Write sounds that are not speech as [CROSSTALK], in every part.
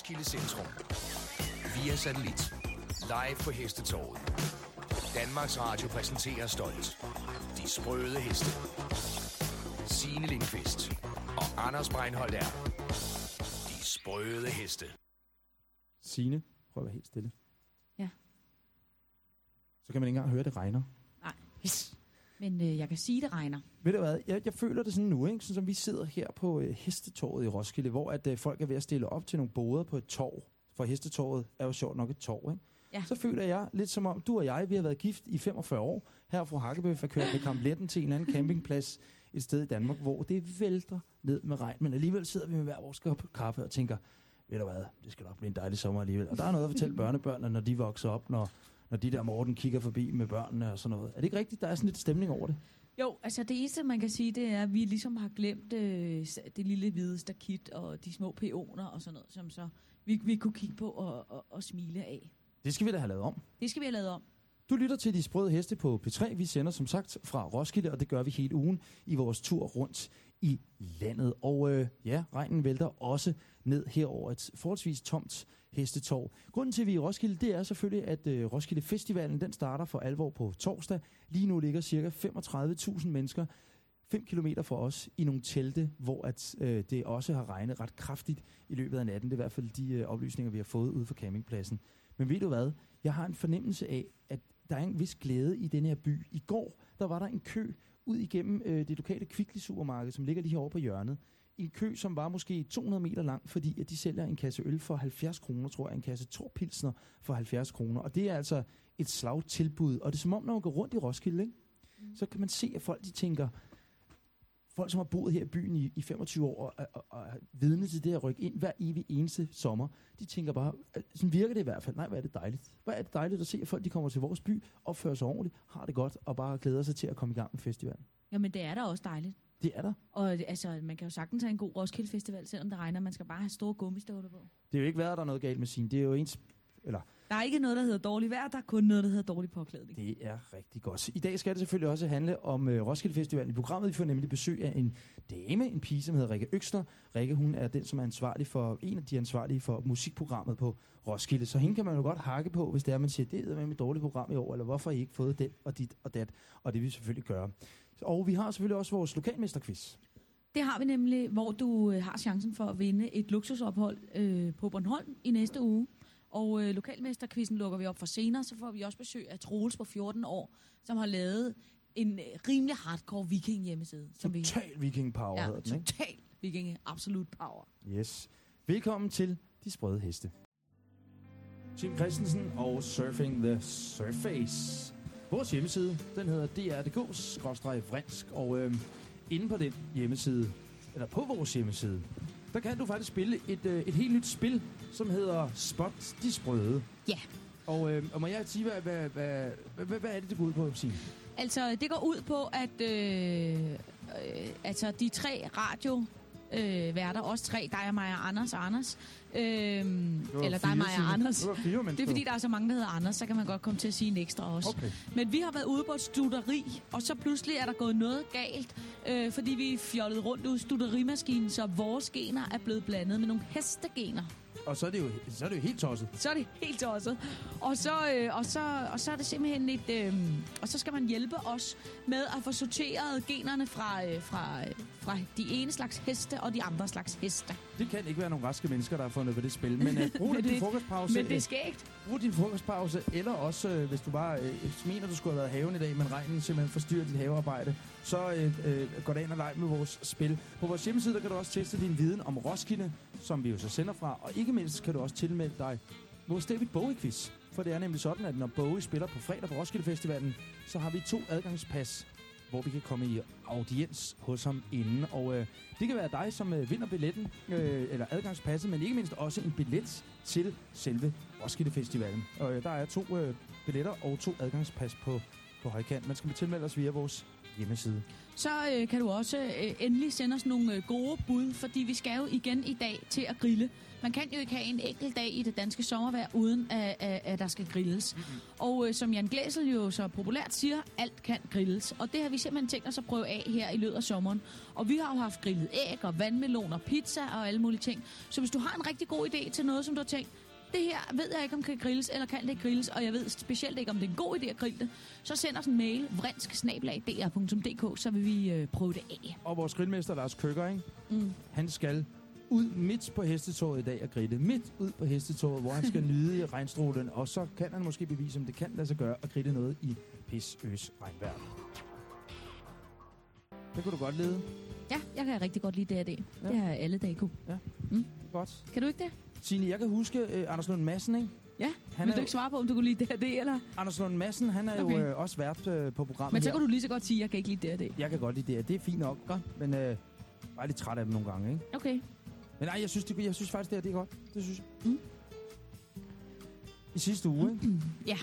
Roskilde Centrum. Via satellit. Live på Hestetorvet. Danmarks Radio præsenterer stolt. De sprøde heste. Signe Lindqvist og Anders Breinholt er. De sprøde heste. Signe, prøv at være helt stille. Ja. Så kan man ikke engang høre, at det regner. Men øh, jeg kan sige, det regner. Ved du hvad, jeg, jeg føler det sådan nu, ikke? Sådan som vi sidder her på øh, Hestetorvet i Roskilde, hvor at, øh, folk er ved at stille op til nogle boder på et torv. For Hestetorvet er jo sjovt nok et torv, ikke? Ja. Så føler jeg lidt som om, du og jeg, vi har været gift i 45 år. Her fra Hakkebøf er kørt med kampletten til en anden [LAUGHS] campingplads et sted i Danmark, hvor det vælter ned med regn. Men alligevel sidder vi med hver vores kop kaffe og tænker, ved du hvad, det skal nok blive en dejlig sommer alligevel. Og der er noget at fortælle børnebørnene, når de vokser op, når, når de der Morten kigger forbi med børnene og sådan noget. Er det ikke rigtigt, der er sådan lidt stemning over det? Jo, altså det eneste, man kan sige, det er, at vi ligesom har glemt øh, det lille hvide stakit og de små peoner og sådan noget, som så vi, vi kunne kigge på og, og, og smile af. Det skal vi da have lavet om. Det skal vi have lavet om. Du lytter til De Sprøde Heste på P3. Vi sender som sagt fra Roskilde, og det gør vi hele ugen i vores tur rundt i landet. Og øh, ja, regnen vælter også ned her over et forholdsvis tomt hestetorv. Grunden til, at vi er i Roskilde, det er selvfølgelig, at øh, Roskilde Festivalen den starter for alvor på torsdag. Lige nu ligger cirka 35.000 mennesker 5 km fra os i nogle telte, hvor at, øh, det også har regnet ret kraftigt i løbet af natten. Det er i hvert fald de øh, oplysninger, vi har fået ude fra campingpladsen. Men ved du hvad? Jeg har en fornemmelse af, at der er en vis glæde i den her by. I går, der var der en kø ud igennem øh, det lokale Kvickly supermarked, som ligger lige herovre på hjørnet. En kø, som var måske 200 meter lang, fordi at de sælger en kasse øl for 70 kroner, tror jeg, en kasse Torpilsner for 70 kroner. Og det er altså et slagtilbud. Og det er som om, når man går rundt i Roskilde, ikke? så kan man se, at folk de tænker, folk, som har boet her i byen i, i 25 år og, og, og er vidne til det at rykke ind hver evig eneste sommer, de tænker bare, sådan virker det i hvert fald, nej, hvor er det dejligt. Hvor er det dejligt at se, at folk de kommer til vores by, opfører sig ordentligt, har det godt og bare glæder sig til at komme i gang med festivalen. Jamen, det er da også dejligt. Det er der. Og altså, man kan jo sagtens have en god Roskilde Festival, selvom det regner. Man skal bare have store gummistøvler på. Det er jo ikke været, der er noget galt med sin. Det er jo ens... Eller, Der er ikke noget, der hedder dårlig vejr. Der er kun noget, der hedder dårlig påklædning. det er rigtig godt. I dag skal det selvfølgelig også handle om øh, Roskilde Festivalen. I programmet vi får nemlig besøg af en dame, en pige, som hedder Rikke Øksner. Rikke, hun er den, som er ansvarlig for, en af de ansvarlige for musikprogrammet på Roskilde. Så hende kan man jo godt hakke på, hvis det er, man siger, det er med et dårligt program i år, eller hvorfor har I ikke fået den og dit og dat. Og det vil vi selvfølgelig gøre. Og vi har selvfølgelig også vores lokalmesterquiz. Det har vi nemlig, hvor du øh, har chancen for at vinde et luksusophold øh, på Bornholm i næste uge. Og øh, lokalmesterquizzen lukker vi op for senere, så får vi også besøg af Troels på 14 år, som har lavet en øh, rimelig hardcore viking hjemmeside. Som vi, Total viking power ja, hedder den, ikke? total viking, absolut power. Yes. Velkommen til De Sprøde Heste. Tim Christensen og Surfing the Surface. Vores hjemmeside, den hedder dr.dk-vrinsk, og øh, inde på den hjemmeside, eller på vores hjemmeside, der kan du faktisk spille et, øh, et helt nyt spil, som hedder Spot de Sprøde. Ja. Og, øh, og må jeg sige, hvad, hvad, hvad, hvad, hvad, hvad er det, det går ud på, Signe? Altså, det går ud på, at øh, øh, altså, de tre radio øh, værter, også tre, dig og Anders og Anders, øh, eller dig, mig og Anders. Det var fire Det er fordi, der er så mange, der hedder Anders, så kan man godt komme til at sige en ekstra også. Okay. Men vi har været ude på et studeri, og så pludselig er der gået noget galt, øh, fordi vi fjollede rundt ud i studerimaskinen, så vores gener er blevet blandet med nogle hestegener. Og så er det jo, så er det jo helt tosset. Så er det helt tosset. Og så, øh, og så, og så er det simpelthen et... Øh, og så skal man hjælpe os med at få sorteret generne fra, øh, fra, øh, fra de ene slags heste og de andre slags heste. Det kan ikke være nogle raske mennesker, der har fundet på det spil. Men uh, brug [LAUGHS] Men din frokostpause. Men det er øh, skægt. Brug din frokostpause, eller også, øh, hvis du bare øh, mener, du skulle have været haven i dag, men regnen simpelthen forstyrrer dit havearbejde, så øh, øh, gå ind og leg med vores spil. På vores hjemmeside der kan du også teste din viden om Roskilde, som vi jo så sender fra, og ikke mindst kan du også tilmelde dig vores David Bowie-quiz. For det er nemlig sådan, at når Bowie spiller på fredag på Roskilde Festivalen, så har vi to adgangspas, hvor vi kan komme i audiens hos ham inden. Og øh, det kan være dig, som øh, vinder billetten, øh, eller adgangspasset, men ikke mindst også en billet til selve Roskilde Festivalen. Og øh, der er to øh, billetter og to adgangspas på på højkant. Man skal tilmelde os via vores hjemmeside. Så øh, kan du også øh, endelig sende os nogle øh, gode bud, fordi vi skal jo igen i dag til at grille. Man kan jo ikke have en enkelt dag i det danske sommervejr, uden at, at, at der skal grilles. Mm-hmm. Og øh, som Jan Glæsel jo så populært siger, alt kan grilles. Og det har vi simpelthen tænkt os at prøve af her i løbet af sommeren. Og vi har jo haft grillet æg og vandmeloner, pizza og alle mulige ting. Så hvis du har en rigtig god idé til noget, som du har tænkt, det her ved jeg ikke, om kan grilles, eller kan det grilles, og jeg ved specielt ikke, om det er en god idé at grille det, så send os en mail, vrinsk så vil vi øh, prøve det af. Og vores grillmester, Lars Køkker, ikke? Mm. han skal ud midt på hestetoget i dag og grille. Midt ud på hestetoget, hvor han skal [LAUGHS] nyde regnstrålen, og så kan han måske bevise, om det kan lade sig gøre at grille noget i pis, øs, regnvejr. Det kunne du godt lede. Ja, jeg kan rigtig godt lide DRD. Ja. Det har alle dage kunne. Godt. Kan du ikke det? Signe, jeg kan huske uh, Anders Lund Madsen, ikke? Ja, Han Vil er, du ikke svare på, om du kunne lide DRD, eller? Anders Lund Madsen, han er Okay. jo uh, også vært uh, på programmet Men så her. kan du lige så godt sige, at jeg kan ikke lide DRD. Jeg kan godt lide det, det er fint nok. Godt. Men jeg er lidt træt af dem nogle gange, ikke? Okay. Men nej, jeg synes, det, jeg synes faktisk, det, her, det er godt. Det synes jeg. Mm. I sidste uge, ikke? Ja.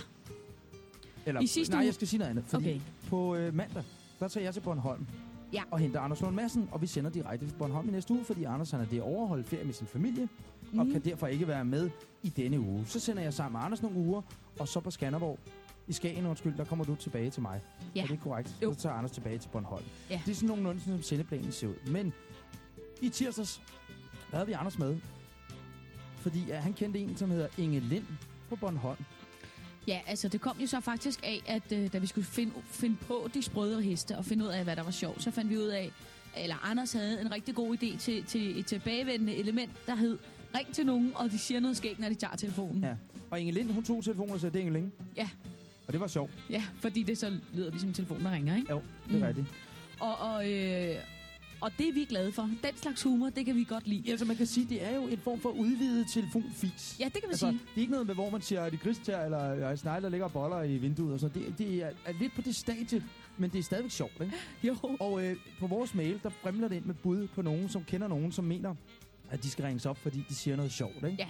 Eller, I sidste nej, uge? jeg skal sige noget andet. Fordi Okay. på øh, mandag, der tager jeg til Bornholm. Ja. Og henter Anders Lund Madsen, og vi sender direkte til Bornholm i næste uge, fordi Anders han er det overholdt ferie med sin familie, mm. og kan derfor ikke være med i denne uge. Så sender jeg sammen med Anders nogle uger, og så på Skanderborg, i Skagen, undskyld, der kommer du tilbage til mig. Ja. Er det korrekt? Jo. Så tager Anders tilbage til Bornholm. Ja. Det er sådan nogenlunde, som sendeplanen ser ud. Men i tirsdags, der havde vi Anders med, fordi ja, han kendte en, som hedder Inge Lind på Bornholm. Ja, altså det kom jo så faktisk af, at øh, da vi skulle finde, finde på de sprøde heste og finde ud af, hvad der var sjovt, så fandt vi ud af, eller Anders havde en rigtig god idé til, til et tilbagevendende element, der hed ring til nogen, og de siger noget skægt, når de tager telefonen. Ja. Og Inge Lind, hun tog telefonen og sagde, det er Inge Lind. Ja. Og det var sjovt. ja fordi det så lyder ligesom telefonen, der ringer, ikke? Jo, det er Mm. rigtigt. Og, og, øh, og det er vi glade for. Den slags humor, det kan vi godt lide. Ja, så man kan sige, det er jo en form for udvidet telefonfis. Ja, det kan man Altså, sige. det er ikke noget med, hvor man siger, er det gristær, eller er det snegle, der ligger boller i vinduet og sådan Det, det er, er lidt på det stadie, men det er stadigvæk sjovt, ikke? [LAUGHS] Jo. Og øh, på vores mail, der fremler det ind med bud på nogen, som kender nogen, som mener, at de skal ringes op, fordi de siger noget sjovt, ikke? Ja.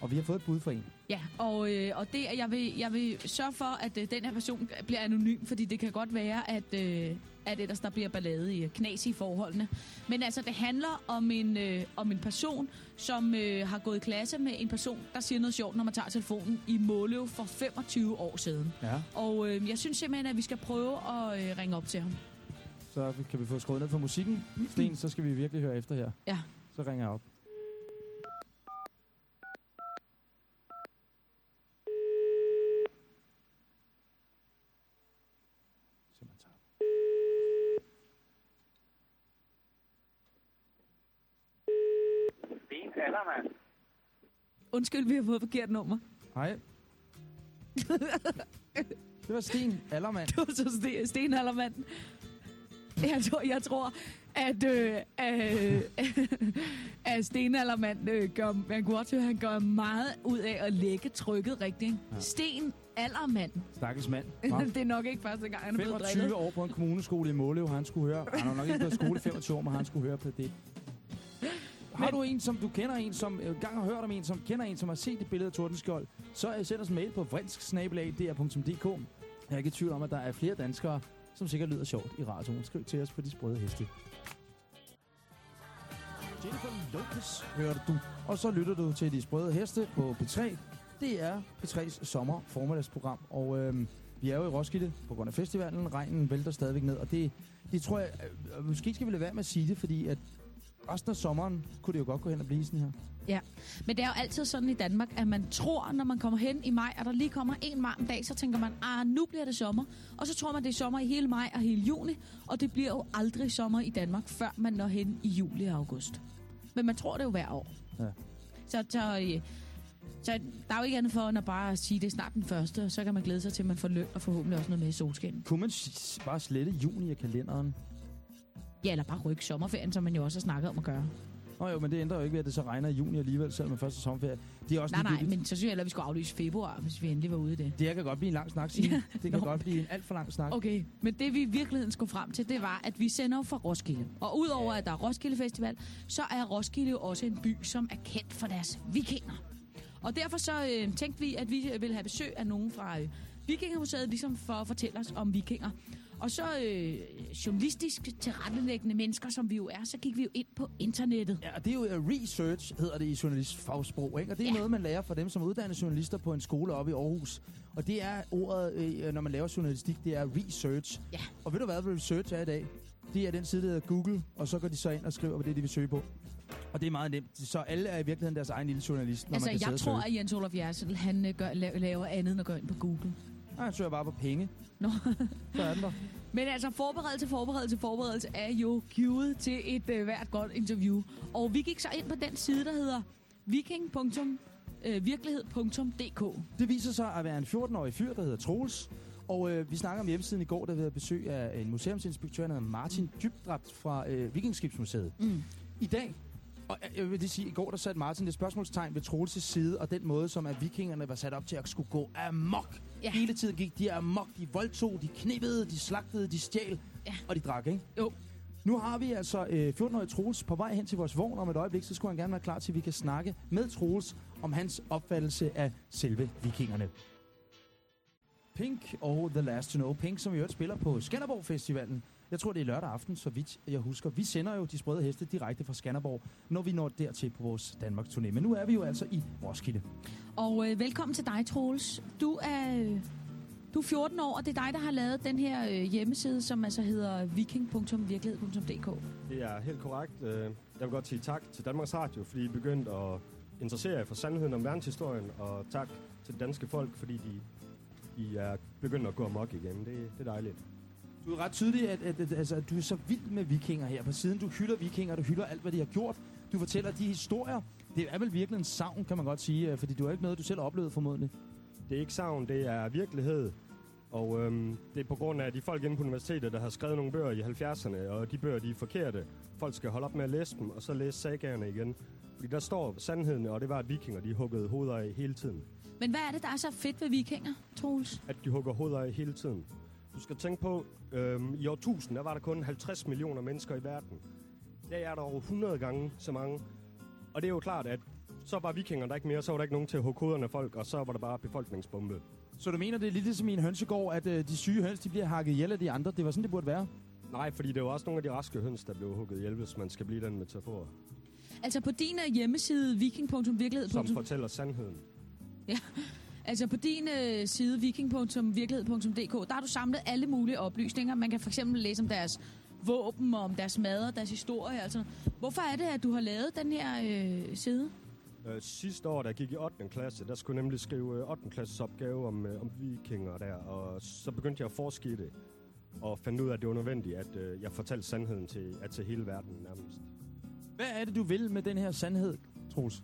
Og vi har fået et bud fra en. Ja, og, øh, og det, er- jeg, vil, jeg vil sørge for, at øh, den her person bliver anonym, fordi det kan godt være, at, øh, at ellers der bliver ballade i knas i forholdene. Men altså, det handler om en, øh, om en person, som øh, har gået i klasse med en person, der siger noget sjovt, når man tager telefonen i Måløv for 25 år siden. Ja. Og øh, jeg synes simpelthen, at vi skal prøve at øh, ringe op til ham. Så kan vi få skruet ned for musikken. Sten, så skal vi virkelig høre efter her. Ja. Så ringer jeg op. Så man tager. Sten Allermann. Undskyld, vi har fået forkert nummer. Hej. Det var Sten Allermand. [LAUGHS] Det var så Sten, Sten Hallermand. Jeg tror, jeg tror at, øh, øh, at Sten Allermand øh, gør, man kunne også han gør meget ud af at lægge trykket rigtigt. Ja. Sten Allermand. Stakkels mand. [LAUGHS] Det er nok ikke første gang, han er blevet 25 drillet. år på en kommuneskole i Måløv, han skulle høre. Han har nok ikke været skole i 25 år, men han skulle høre på det. Har du en, som du kender en, som øh, gang har hørt om en, som kender en, som har set et billede af Tordenskjold, så øh, send os en mail på vrinsk-dr.dk. Jeg er ikke i tvivl om, at der er flere danskere, som sikkert lyder sjovt i radioen. Skriv til os på de sprøde heste. Jennifer Lopez hørte du. Og så lytter du til de sprøde heste på P3. Det er P3's sommer formiddagsprogram, og øhm, vi er jo i Roskilde på grund af festivalen. Regnen vælter stadigvæk ned, og det, det tror jeg... Øh, måske skal vi lade være med at sige det, fordi at resten af sommeren kunne det jo godt gå hen og blive sådan her. Men det er jo altid sådan i Danmark, at man tror, når man kommer hen i maj, og der lige kommer en varm dag, så tænker man, ah, nu bliver det sommer. Og så tror man, det er sommer i hele maj og hele juni, og det bliver jo aldrig sommer i Danmark, før man når hen i juli og august. Men man tror det jo hver år. Ja. Så, så, øh, så der er jo ikke andet for, end at bare sige, det er snart den første, og så kan man glæde sig til, at man får løn og forhåbentlig også noget med i solskin. Kunne man bare slette juni af kalenderen? Ja, eller bare rykke sommerferien, som man jo også har snakket om at gøre. Nå jo, men det ændrer jo ikke ved, at det så regner i juni alligevel, selvom man først er sommerferie. Det er også Nej, nej, men så synes jeg, at vi skulle aflyse februar, hvis vi endelig var ude i det. Det her kan godt blive en lang snak, Signe. Det kan Nå. godt blive en alt for lang snak. Okay, men det vi i virkeligheden skulle frem til, det var, at vi sender fra Roskilde. Og udover at der er Roskilde Festival, så er Roskilde jo også en by, som er kendt for deres vikinger. Og derfor så øh, tænkte vi, at vi ville have besøg af nogen fra øh, Vikingermuseet ligesom for at fortælle os om vikinger. Og så øh, journalistisk tilrettelæggende mennesker, som vi jo er, så gik vi jo ind på internettet. Ja, og det er jo uh, research, hedder det i journalistfagsprog, ikke? Og det er Ja. noget, man lærer fra dem, som uddannede journalister på en skole oppe i Aarhus. Og det er ordet, øh, når man laver journalistik, det er research. Ja. Og ved du hvad research er i dag? Det er den side, der hedder Google, og så går de så ind og skriver, hvad det er, de vil søge på. Og det er meget nemt. Så alle er i virkeligheden deres egen lille journalist, når Altså, man kan jeg tror, at Jens Olof Jersel, han øh, gør, la- laver andet end at gå ind på Google. Nej, han søger bare på penge. Nå. Så er den der. Men altså, forberedelse, forberedelse, forberedelse er jo givet til et øh, hvert godt interview. Og vi gik så ind på den side, der hedder viking.virkelighed.dk. Det viser sig at være en 14-årig fyr, der hedder Troels. Og øh, vi snakker om hjemmesiden i går, der vi havde besøg af en museumsinspektør, der hedder Martin Dybdrabt fra øh, Vikingskibsmuseet. Mm. I dag, og øh, jeg vil det sige, i går der satte Martin det spørgsmålstegn ved Troels' side, og den måde, som at vikingerne var sat op til at skulle gå amok. Ja. Hele tiden gik de amok, de voldtog, de knippede, de slagtede, de stjal, Ja. og de drak, ikke? Jo. Nu har vi altså øh, 14-årige Troels på vej hen til vores vogn om et øjeblik, så skulle han gerne være klar til, at vi kan snakke med Troels om hans opfattelse af selve vikingerne. Pink og The Last to Know. Pink, som i øvrigt spiller på Skanderborg Festivalen. Jeg tror, det er lørdag aften, så vidt jeg husker. Vi sender jo de sprøde heste direkte fra Skanderborg, når vi når dertil på vores Danmarks turné. Men nu er vi jo altså i Roskilde. Og øh, velkommen til dig, Troels. Du er, øh, du er 14 år, og det er dig, der har lavet den her øh, hjemmeside, som altså hedder viking.virkelighed.dk. Det er helt korrekt. Øh, Jeg vil godt sige tak til Danmarks Radio, fordi I begyndte at interessere jer for sandheden om verdenshistorien, og tak til det danske folk, fordi de, I er begyndt at gå amok igen. Det, det er dejligt. Du er ret tydelig, at, at, at, altså, at du er så vild med vikinger her på siden. Du hylder vikinger, du hylder alt, hvad de har gjort. Du fortæller de historier. Det er vel virkelig en savn, kan man godt sige, øh, fordi du har ikke noget, du selv har oplevet formodentlig. Det er ikke savn, det er virkelighed. Og øhm, det er på grund af de folk inde på universitetet, der har skrevet nogle bøger i 70'erne, og de bøger, de er forkerte. Folk skal holde op med at læse dem, og så læse sagerne igen. Fordi der står sandheden, og det var, at vikinger de huggede hoveder af hele tiden. Men hvad er det, der er så fedt ved vikinger, Troels? at de hugger hoveder af hele tiden. Du skal tænke på, øhm, i år 1000, der var der kun 50 millioner mennesker i verden. I dag er der over 100 gange så mange. Og det er jo klart, at så var vikingerne der ikke mere, så var der ikke nogen til at hugge hovederne af folk, og så var der bare befolkningsbombe. Så du mener, det er lidt ligesom i en hønsegård, at øh, de syge høns de bliver hakket ihjel af de andre? Det var sådan, det burde være. Nej, fordi det var også nogle af de raske høns, der blev hugget ihjel, hvis man skal blive den metafor, Altså på din øh, hjemmeside, viking.virkelighed. som fortæller sandheden. Altså på din øh, side, viking.virkelighed.dk, der har du samlet alle mulige oplysninger. Man kan for eksempel læse om deres våben, og om deres mad og deres historie. Altså, hvorfor er det, at du har lavet den her øh, side? Øh, sidste år, da jeg gik i 8. klasse, der skulle jeg nemlig skrive øh, 8. klasses opgave om, øh, om vikinger der, og så begyndte jeg at forske i det, og fandt ud af, at det var nødvendigt, at øh, jeg fortalte sandheden til, at til hele verden nærmest. Hvad er det, du vil med den her sandhed, Troels?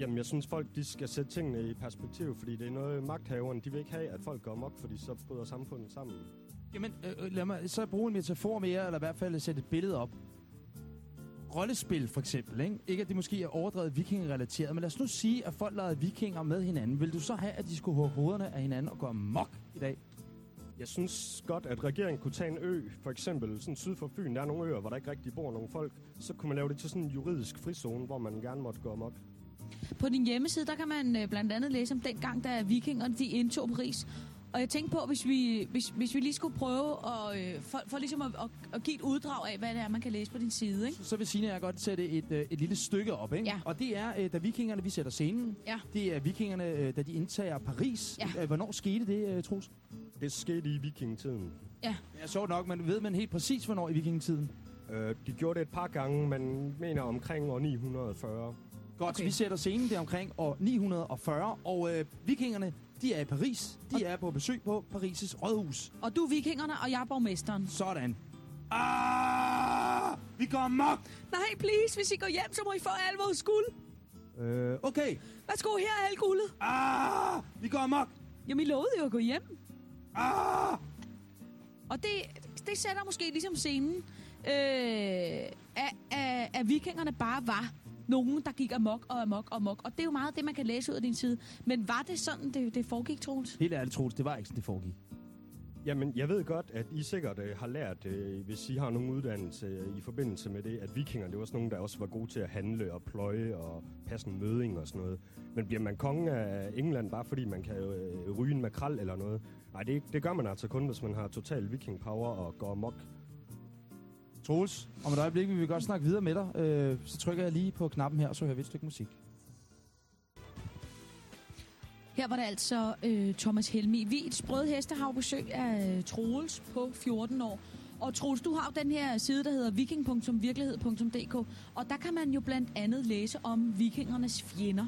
Jamen, jeg synes, folk de skal sætte tingene i perspektiv, fordi det er noget, magthaverne de vil ikke have, at folk går amok, fordi så bryder samfundet sammen. Jamen, øh, lad mig så bruge en metafor mere, eller i hvert fald sætte et billede op. Rollespil, for eksempel. Ikke, ikke at det måske er overdrevet vikingerelateret, men lad os nu sige, at folk lavede vikinger med hinanden. Vil du så have, at de skulle hugge hovederne af hinanden og gå amok i dag? Jeg synes godt, at regeringen kunne tage en ø, for eksempel sådan syd for Fyn. Der er nogle øer, hvor der ikke rigtig bor nogen folk. Så kunne man lave det til sådan en juridisk frizone, hvor man gerne måtte gå amok. På din hjemmeside, der kan man øh, blandt andet læse om den gang, da vikingerne de indtog Paris. Og jeg tænkte på, hvis vi, hvis, hvis vi lige skulle prøve at, øh, for, for ligesom at, at, at give et uddrag af, hvad det er, man kan læse på din side. Ikke? Så vil Signe og jeg godt sætte et, øh, et lille stykke op, ikke? Ja. Og det er, da vikingerne, vi sætter scenen. Ja. Det er vikingerne, da de indtager Paris. Ja. Hvornår skete det, Troels? Det skete i vikingetiden. Ja, sjovt nok, men ved man helt præcis, hvornår i vikingetiden? Øh, de gjorde det et par gange, man mener omkring år 940. Godt, Okay. vi sætter scenen der omkring år 940, og øh, vikingerne, de er i Paris. De er på besøg på Paris' rådhus. Og du er vikingerne, og jeg er borgmesteren. Sådan. Ah! Vi går amok! Nej, please, hvis I går hjem, så må I få al vores guld. Øh, okay. Værsgo, her er alt guldet. Ah! Vi går amok! Jamen, I lovede jo at gå hjem. Ah! Og det, det sætter måske ligesom scenen, øh, at, at, at vikingerne bare var nogen, der gik amok og amok og amok. Og det er jo meget det, man kan læse ud af din side. Men var det sådan, det, det foregik, Troels? Helt ærligt, Troels, det var ikke sådan, det foregik. Jamen, jeg ved godt, at I sikkert øh, har lært, øh, hvis I har nogen uddannelse øh, i forbindelse med det, at vikingerne, det var sådan nogen, der også var gode til at handle og pløje og passe en møding og sådan noget. Men bliver man konge af England, bare fordi man kan øh, ryge en makrel eller noget? Nej, det, det gør man altså kun, hvis man har total viking power og går amok. Troels, om et øjeblik vil vi godt snakke videre med dig. Øh, så trykker jeg lige på knappen her, så hører vi et stykke musik. Her var det altså øh, Thomas Helmi. Vi et sprøde heste har besøg af øh, Troels på 14 år. Og Troels, du har jo den her side, der hedder viking.virkelighed.dk, og der kan man jo blandt andet læse om vikingernes fjender.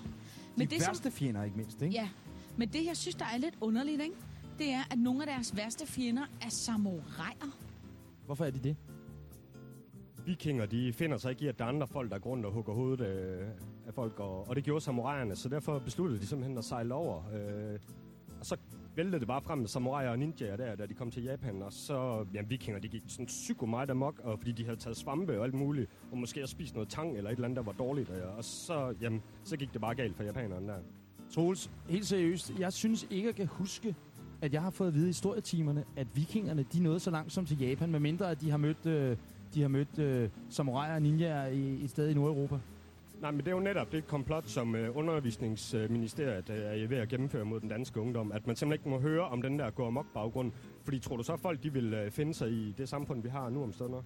De det, værste som, fjender, ikke mindst, ikke? Ja, men det, jeg synes, der er lidt underligt, ikke? det er, at nogle af deres værste fjender er samuraier. Hvorfor er de det? Vikinger, de finder sig ikke i, at der er andre folk, der går rundt og hugger hovedet øh, af folk, og, og det gjorde samuraierne, så derfor besluttede de simpelthen at sejle over. Øh, og så væltede det bare frem med samuraier og ninjaer der, da de kom til Japan, og så, ja, vikinger, de gik sådan psyko meget amok, og fordi de havde taget svampe og alt muligt, og måske også spist noget tang eller et eller andet, der var dårligt, og, og så, jamen, så gik det bare galt for japanerne der. Troels, helt seriøst, jeg synes ikke, jeg kan huske, at jeg har fået at vide i historietimerne, at vikingerne, de nåede så langt som til Japan, medmindre at de har mødt, øh, de har mødt øh, samuraier og ninjaer i et sted i Nordeuropa. Nej, men det er jo netop det komplot, som øh, undervisningsministeriet øh, er ved at gennemføre mod den danske ungdom. At man simpelthen ikke må høre om den der gå amok baggrund. Fordi tror du så, at folk de vil øh, finde sig i det samfund, vi har nu om stunder?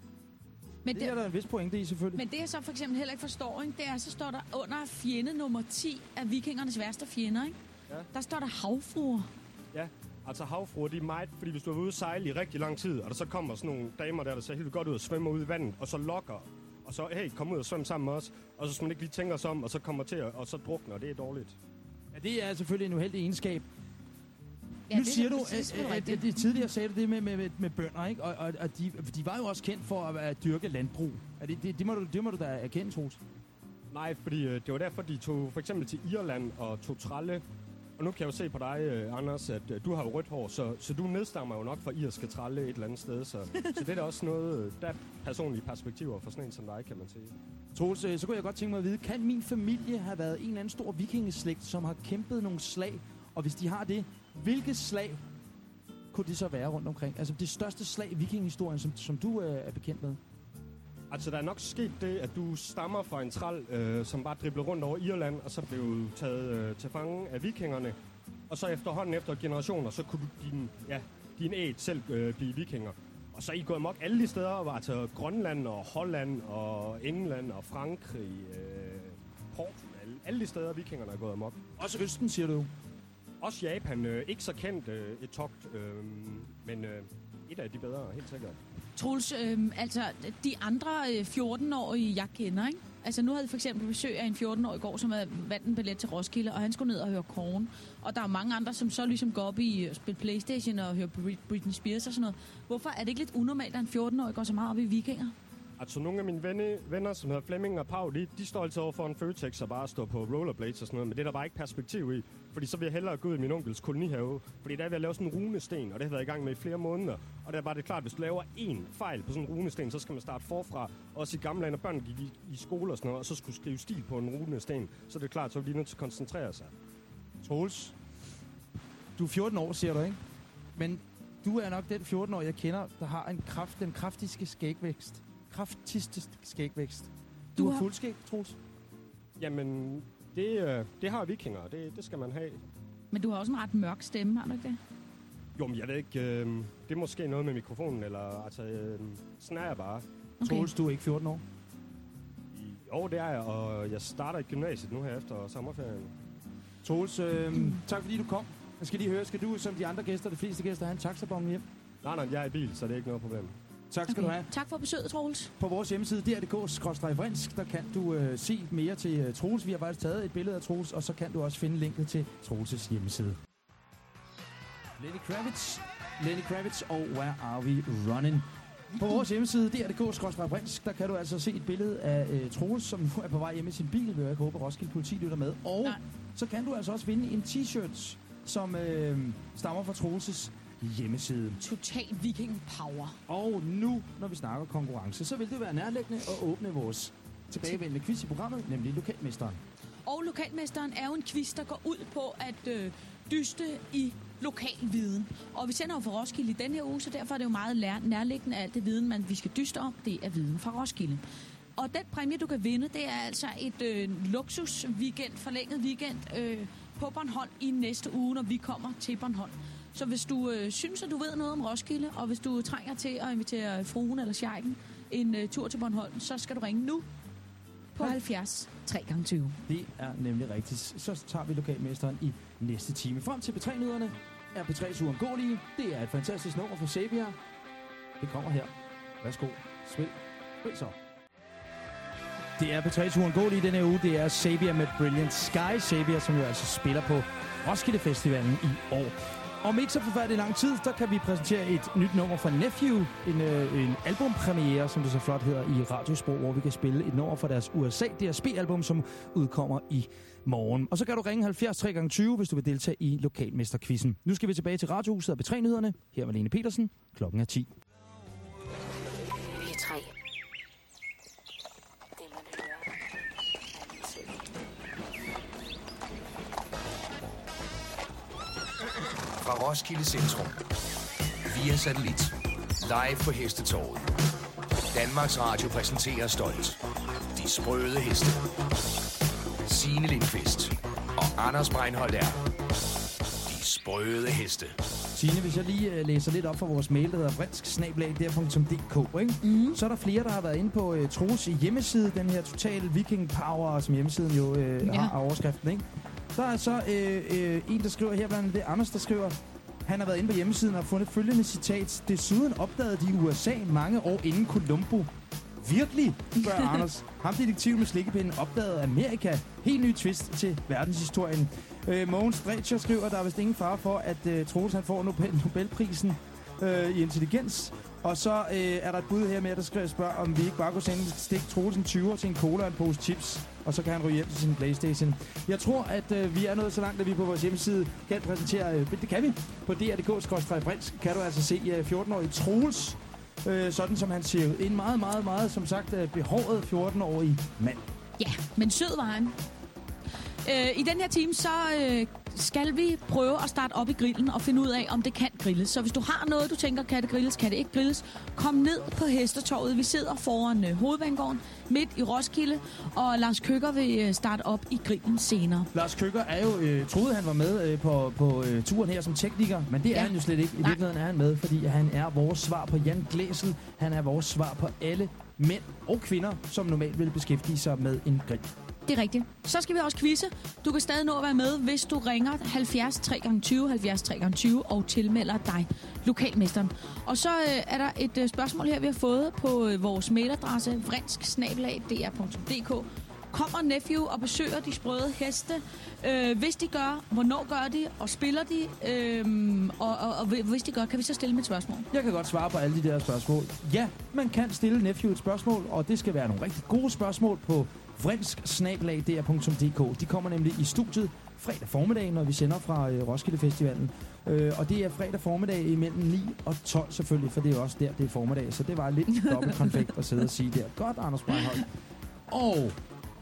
Men det, det er der en vis pointe i, selvfølgelig. Men det jeg så for eksempel heller ikke forstår, ikke, det er, så står der under fjende nummer 10 af vikingernes værste fjender, ikke? Ja. Der står der havfruer. Altså havfruer, de er meget, fordi hvis du er ude at sejle i rigtig lang tid, og der så kommer sådan nogle damer der, der ser helt godt ud og svømmer ud i vandet, og så lokker og så, hey, kom ud og svøm sammen med os. Og så skal man ikke lige tænke sig om, og så kommer til at, og så drukner, det er dårligt. Ja, det er selvfølgelig en uheldig egenskab. Ja, nu siger du, at, at, at det tidligere sagde du det med, med, med, med bønder, ikke? Og, og, og de, de var jo også kendt for at, at dyrke landbrug. Er det, det, det, må du, det må du da erkende, Troels. Nej, fordi øh, det var derfor, de tog for eksempel til Irland og tog tralle og nu kan jeg jo se på dig, øh, Anders, at øh, du har jo rødt hår, så, så du nedstammer jo nok fra irske tralle et eller andet sted. Så, [LAUGHS] så det er da også noget, øh, der er personlige perspektiver for sådan en som dig, kan man sige. Troels, så kunne jeg godt tænke mig at vide, kan min familie have været en eller anden stor vikingeslægt, som har kæmpet nogle slag? Og hvis de har det, hvilke slag kunne det så være rundt omkring? Altså det største slag i vikingehistorien, som, som du er bekendt med? Altså, der er nok sket det, at du stammer fra en træl, øh, som bare driblede rundt over Irland, og så blev taget øh, til fange af vikingerne. Og så efterhånden, efter generationer, så kunne du din, ja, din æg selv øh, blive vikinger. Og så er I gået mok alle de steder, var til Grønland og Holland og England og Frankrig, øh, Portugal. Alle de steder, vikingerne er gået amok. Også Østen, siger du Også Japan. Øh, ikke så kendt øh, et togt, øh, men øh, et af de bedre, helt sikkert. Troels, øh, altså de andre øh, 14-årige, jeg kender, ikke? Altså nu havde vi for eksempel besøg af en 14-årig går, som havde vandt en billet til Roskilde, og han skulle ned og høre Korn. Og der er mange andre, som så ligesom går op i at spille Playstation og høre Britney Spears og sådan noget. Hvorfor er det ikke lidt unormalt, at en 14-årig går så meget op i vikinger? Altså nogle af mine venner, venner som hedder Flemming og Pau, de, de står altid over for en Føtex og bare står på rollerblades og sådan noget, men det er der bare ikke perspektiv i. Fordi så vil jeg hellere gå ud i min onkels kolonihave, fordi der er ved at lave sådan en runesten, og det har været i gang med i flere måneder. Og det er bare det klart, at hvis du laver én fejl på sådan en runesten, så skal man starte forfra. Også i gamle lande, børn gik i, i skole og sådan noget, og så skulle skrive stil på en runesten. Så det er klart, så er de nødt til at koncentrere sig. Troels, du er 14 år, siger du, ikke? Men du er nok den 14 år, jeg kender, der har en kraft, den kraftigste skægvækst kraftigste skægvækst. Du, du har fuldskæg, Troels? Jamen, det, øh, det har vikinger. Det, det skal man have. Men du har også en ret mørk stemme, har du ikke det? Jo, men jeg ved ikke. Øh, det er måske noget med mikrofonen, eller altså, øh, sådan er jeg bare. Okay. Troels, du er ikke 14 år? Jo, det er jeg, og jeg starter i gymnasiet nu her efter sommerferien. Troels, øh, tak fordi du kom. Jeg skal lige høre, skal du som de andre gæster, de fleste gæster, have en taxabon hjem? Nej, nej, jeg er i bil, så det er ikke noget problem. Tak skal okay. du have. Tak for besøget, Troels. På vores hjemmeside, drdk-vrinsk, der kan du øh, se mere til øh, Troels. Vi har faktisk taget et billede af Troels, og så kan du også finde linket til Troels' hjemmeside. Lenny Kravitz, Lenny Kravitz og Where Are We Running? På vores hjemmeside, drdk-vrinsk, der kan du altså se et billede af øh, Troels, som nu er på vej hjem i sin bil, vil jeg håbe, at Roskilde Politi lytter med. Og Nej. så kan du altså også vinde en t-shirt, som øh, stammer fra Troels' hjemmeside. Total viking power. Og nu, når vi snakker konkurrence, så vil det være nærliggende at åbne vores tilbagevendende quiz i programmet, nemlig Lokalmesteren. Og Lokalmesteren er jo en quiz, der går ud på at øh, dyste i lokal viden. Og vi sender jo fra Roskilde i den her uge, så derfor er det jo meget nærliggende af alt det viden, man, vi skal dyste om, det er viden fra Roskilde. Og den præmie, du kan vinde, det er altså et øh, luksus weekend, forlænget weekend øh, på Bornholm i næste uge, når vi kommer til Bornholm. Så hvis du øh, synes, at du ved noget om Roskilde, og hvis du trænger til at invitere fruen eller sjejken en øh, tur til Bornholm, så skal du ringe nu på 70 3 gange 20. Det er nemlig rigtigt. Så tager vi lokalmesteren i næste time. Frem til P3-nyhederne er P3's uundgåelige. Det er et fantastisk nummer fra Sabia. Det kommer her. Værsgo. Spil. Spil så. Det er P3's uundgåelige i denne her uge. Det er Sabia med Brilliant Sky. Sabia, som jo altså spiller på Roskilde Festivalen i år. Om ikke så forfærdelig lang tid, der kan vi præsentere et nyt nummer fra Nephew. En, øh, en albumpremiere, som det så flot hedder i Radiosprog, hvor vi kan spille et nummer fra deres USA DSB-album, som udkommer i morgen. Og så kan du ringe 70 3 20 hvis du vil deltage i Lokalmesterquizzen. Nu skal vi tilbage til Radiohuset og B3-nyhederne. Her er Malene Petersen. Klokken er 10. Roskilde Centrum. Via satellit. Live på Hestetorvet. Danmarks Radio præsenterer stolt. De sprøde heste. Signe Lindqvist og Anders Breinholt er. De sprøde heste. Signe, hvis jeg lige øh, læser lidt op fra vores mail, der hedder vrinsk ikke? Mm. så er der flere, der har været inde på øh, Troels hjemmeside, den her Total Viking Power, som hjemmesiden jo øh, Ja. har overskriften. Ikke? Der er så øh, øh, en, der skriver her, blandt andet det er Anders, der skriver, han har været inde på hjemmesiden og fundet følgende citat. Desuden opdagede de i USA mange år inden Columbo. Virkelig, spørger [LAUGHS] Anders. Ham detektiv med slikkepinden opdagede Amerika. Helt ny twist til verdenshistorien. Øh, Mogens Dretcher skriver, at der er vist ingen fare for, at øh, Troels han får Nobel, Nobelprisen øh, i intelligens. Og så øh, er der et bud her med, der skriver spørger, om vi ikke bare kunne sende stik Troels en 20'er til en cola og en pose chips, og så kan han ryge hjem til sin Playstation. Jeg tror, at øh, vi er nået så langt, at vi på vores hjemmeside kan præsentere, øh, det kan vi, på dr.dk-brins, kan du altså se øh, 14-årige Troels, øh, sådan som han ser ud. En meget, meget, meget, som sagt, øh, behåret 14-årig mand. Ja, men sød var han. Øh, I den her time, så øh, skal vi prøve at starte op i grillen og finde ud af, om det kan grilles. Så hvis du har noget, du tænker, kan det grilles, kan det ikke grilles, kom ned på Hestertorvet. Vi sidder foran øh, midt i Roskilde, og Lars Køkker vil øh, starte op i grillen senere. Lars Køkker er jo, øh, troede han var med øh, på, på øh, turen her som tekniker, men det er Ja. han jo slet ikke. I virkeligheden er han med, fordi han er vores svar på Jan Glæsel. Han er vores svar på alle mænd og kvinder, som normalt vil beskæftige sig med en grill. Det er rigtigt. Så skal vi også quizze. Du kan stadig nå at være med, hvis du ringer 70 3 20 70 3 20 og tilmelder dig lokalmesteren. Og så øh, er der et øh, spørgsmål her, vi har fået på øh, vores mailadresse vrinsk Kommer Nephew og besøger de sprøde heste? Øh, hvis de gør, hvornår gør de? Og spiller de? Øh, og, og, og hvis de gør, kan vi så stille dem et spørgsmål? Jeg kan godt svare på alle de der spørgsmål. Ja, man kan stille Nephew et spørgsmål, og det skal være nogle rigtig gode spørgsmål på vrinsk-dr.dk. De kommer nemlig i studiet fredag formiddag, når vi sender fra øh, Roskilde Festivalen. Øh, og det er fredag formiddag imellem 9 og 12 selvfølgelig, for det er også der, det er formiddag. Så det var lidt dobbelt konfekt [LAUGHS] at sidde og sige der. Godt, Anders Breinholt. Og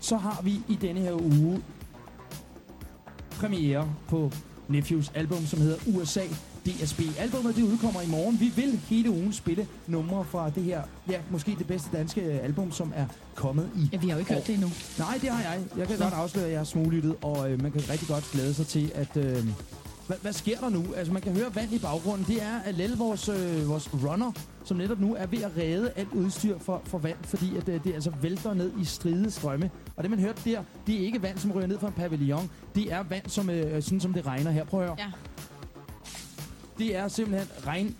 så har vi i denne her uge premiere på Nephews album, som hedder USA DSB. Albummet det udkommer i morgen. Vi vil hele ugen spille numre fra det her, ja, måske det bedste danske album, som er kommet i Ja, vi har jo ikke hørt det endnu. Nej, det har jeg. Jeg kan Nå. godt afsløre, at jeg er smuglyttet, og øh, man kan rigtig godt glæde sig til, at... Øh, hvad, hvad sker der nu? Altså, man kan høre vand i baggrunden. Det er at Lelle, vores, øh, vores runner, som netop nu er ved at redde alt udstyr for, for vand, fordi at, øh, det altså vælter ned i stride strømme. Og det, man hørte der, det er ikke vand, som ryger ned fra en pavillon. Det er vand, som, øh, sådan som det regner her. Prøv at høre. Ja. Det er simpelthen regn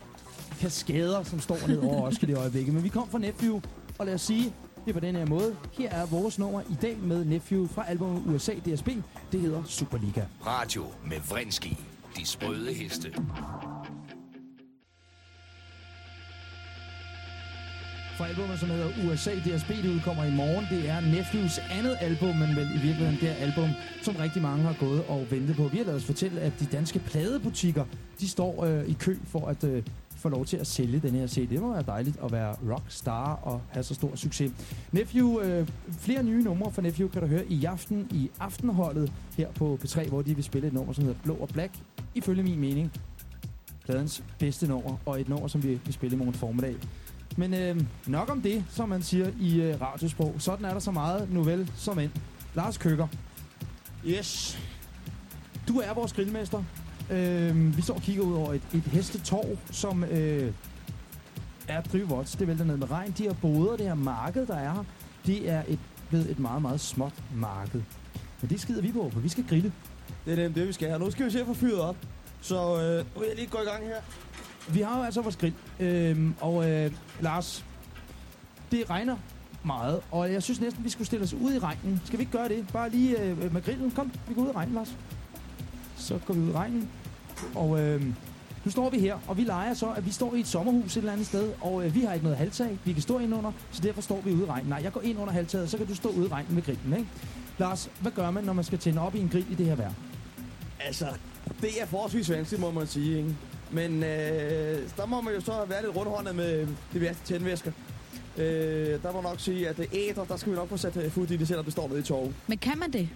kaskader, som står ned over Roskilde i øjeblikket. Men vi kom fra Nephew, og lad os sige, det er på den her måde. Her er vores nummer i dag med Nephew fra albumet USA DSB. Det hedder Superliga. Radio med Vrindski. De sprøde heste. Fra albumet, som hedder USA DSB, det udkommer i morgen. Det er Nephews andet album, men vel i virkeligheden det album, som rigtig mange har gået og ventet på. Vi har lavet os fortælle, at de danske pladebutikker, de står øh, i kø for at øh, få lov til at sælge den her CD. Det må være dejligt at være rockstar og have så stor succes. Nephew, øh, flere nye numre fra Nephew kan du høre i aften i Aftenholdet her på P3, hvor de vil spille et nummer, som hedder Blå og Black. Ifølge min mening, pladens bedste nummer, og et nummer, som vi vil spille i morgen formiddag. Men øh, nok om det, som man siger i øh, radiosprog. Sådan er der så meget novelle som ind. Lars Køkker, Yes. du er vores grillmester. Øh, vi står og kigger ud over et, et hestetorv, som øh, er drivvots. Det vælter ned med regn. De her boder, det her marked, der er her, det er et, blevet et meget, meget småt marked. Men det skider vi på, for vi skal grille. Det er nemt det, vi skal her. Nu skal vi se at få fyret op. Så øh, nu vil jeg lige gå i gang her. Vi har jo altså vores grill. Øhm, og øh, Lars, det regner meget, og jeg synes næsten, vi skulle stille os ud i regnen. Skal vi ikke gøre det? Bare lige øh, med grillen. Kom, vi går ud i regnen, Lars. Så går vi ud i regnen. Og øh, nu står vi her, og vi leger så, at vi står i et sommerhus et eller andet sted, og øh, vi har ikke noget halvtag, vi kan stå ind under, så derfor står vi ude i regnen. Nej, jeg går ind under halvtaget, så kan du stå ude i regnen med grillen, ikke? Lars, hvad gør man, når man skal tænde op i en grill i det her vejr? Altså, det er forholdsvis vanskeligt, må man sige, ikke? Men øh, der må man jo så være lidt rundhåndet med diverse tændvæsker. Øh, der må nok sige, at det æder, der skal vi nok få sat øh, fod i det, selvom det står nede i torv. Men kan man det?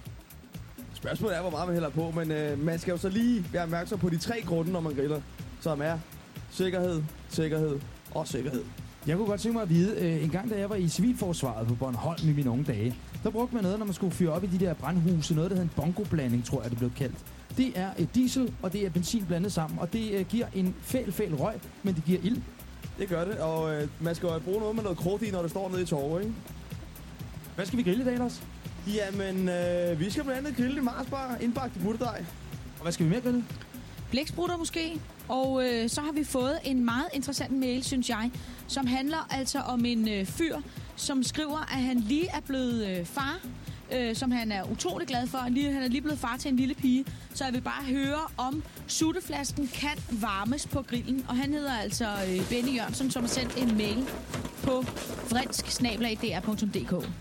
Spørgsmålet er, hvor meget man hælder på, men øh, man skal jo så lige være opmærksom på de tre grunde, når man griller, som er sikkerhed, sikkerhed og sikkerhed. Jeg kunne godt tænke mig at vide, øh, en gang da jeg var i civilforsvaret på Bornholm i mine unge dage, der brugte man noget, når man skulle fyre op i de der brandhuse, noget der hedder en bongo-blanding, tror jeg, det blev kaldt. Det er et diesel, og det er benzin blandet sammen, og det øh, giver en fæl, fæl røg, men det giver ild. Det gør det, og øh, man skal jo bruge noget med noget krudt i, når det står nede i torv, ikke? Hvad skal vi grille i dag, Lars? Jamen, øh, vi skal blandt andet grille i Marsbar, indbagt i butterdej. Og hvad skal vi mere grille? Blæksprutter måske. Og øh, så har vi fået en meget interessant mail, synes jeg, som handler altså om en øh, fyr, som skriver, at han lige er blevet øh, far, øh, som han er utrolig glad for. Lige, han er lige blevet far til en lille pige. Så jeg vil bare høre, om sutteflasken kan varmes på grillen. Og han hedder altså øh, Benny Jørgensen, som har sendt en mail på frinsk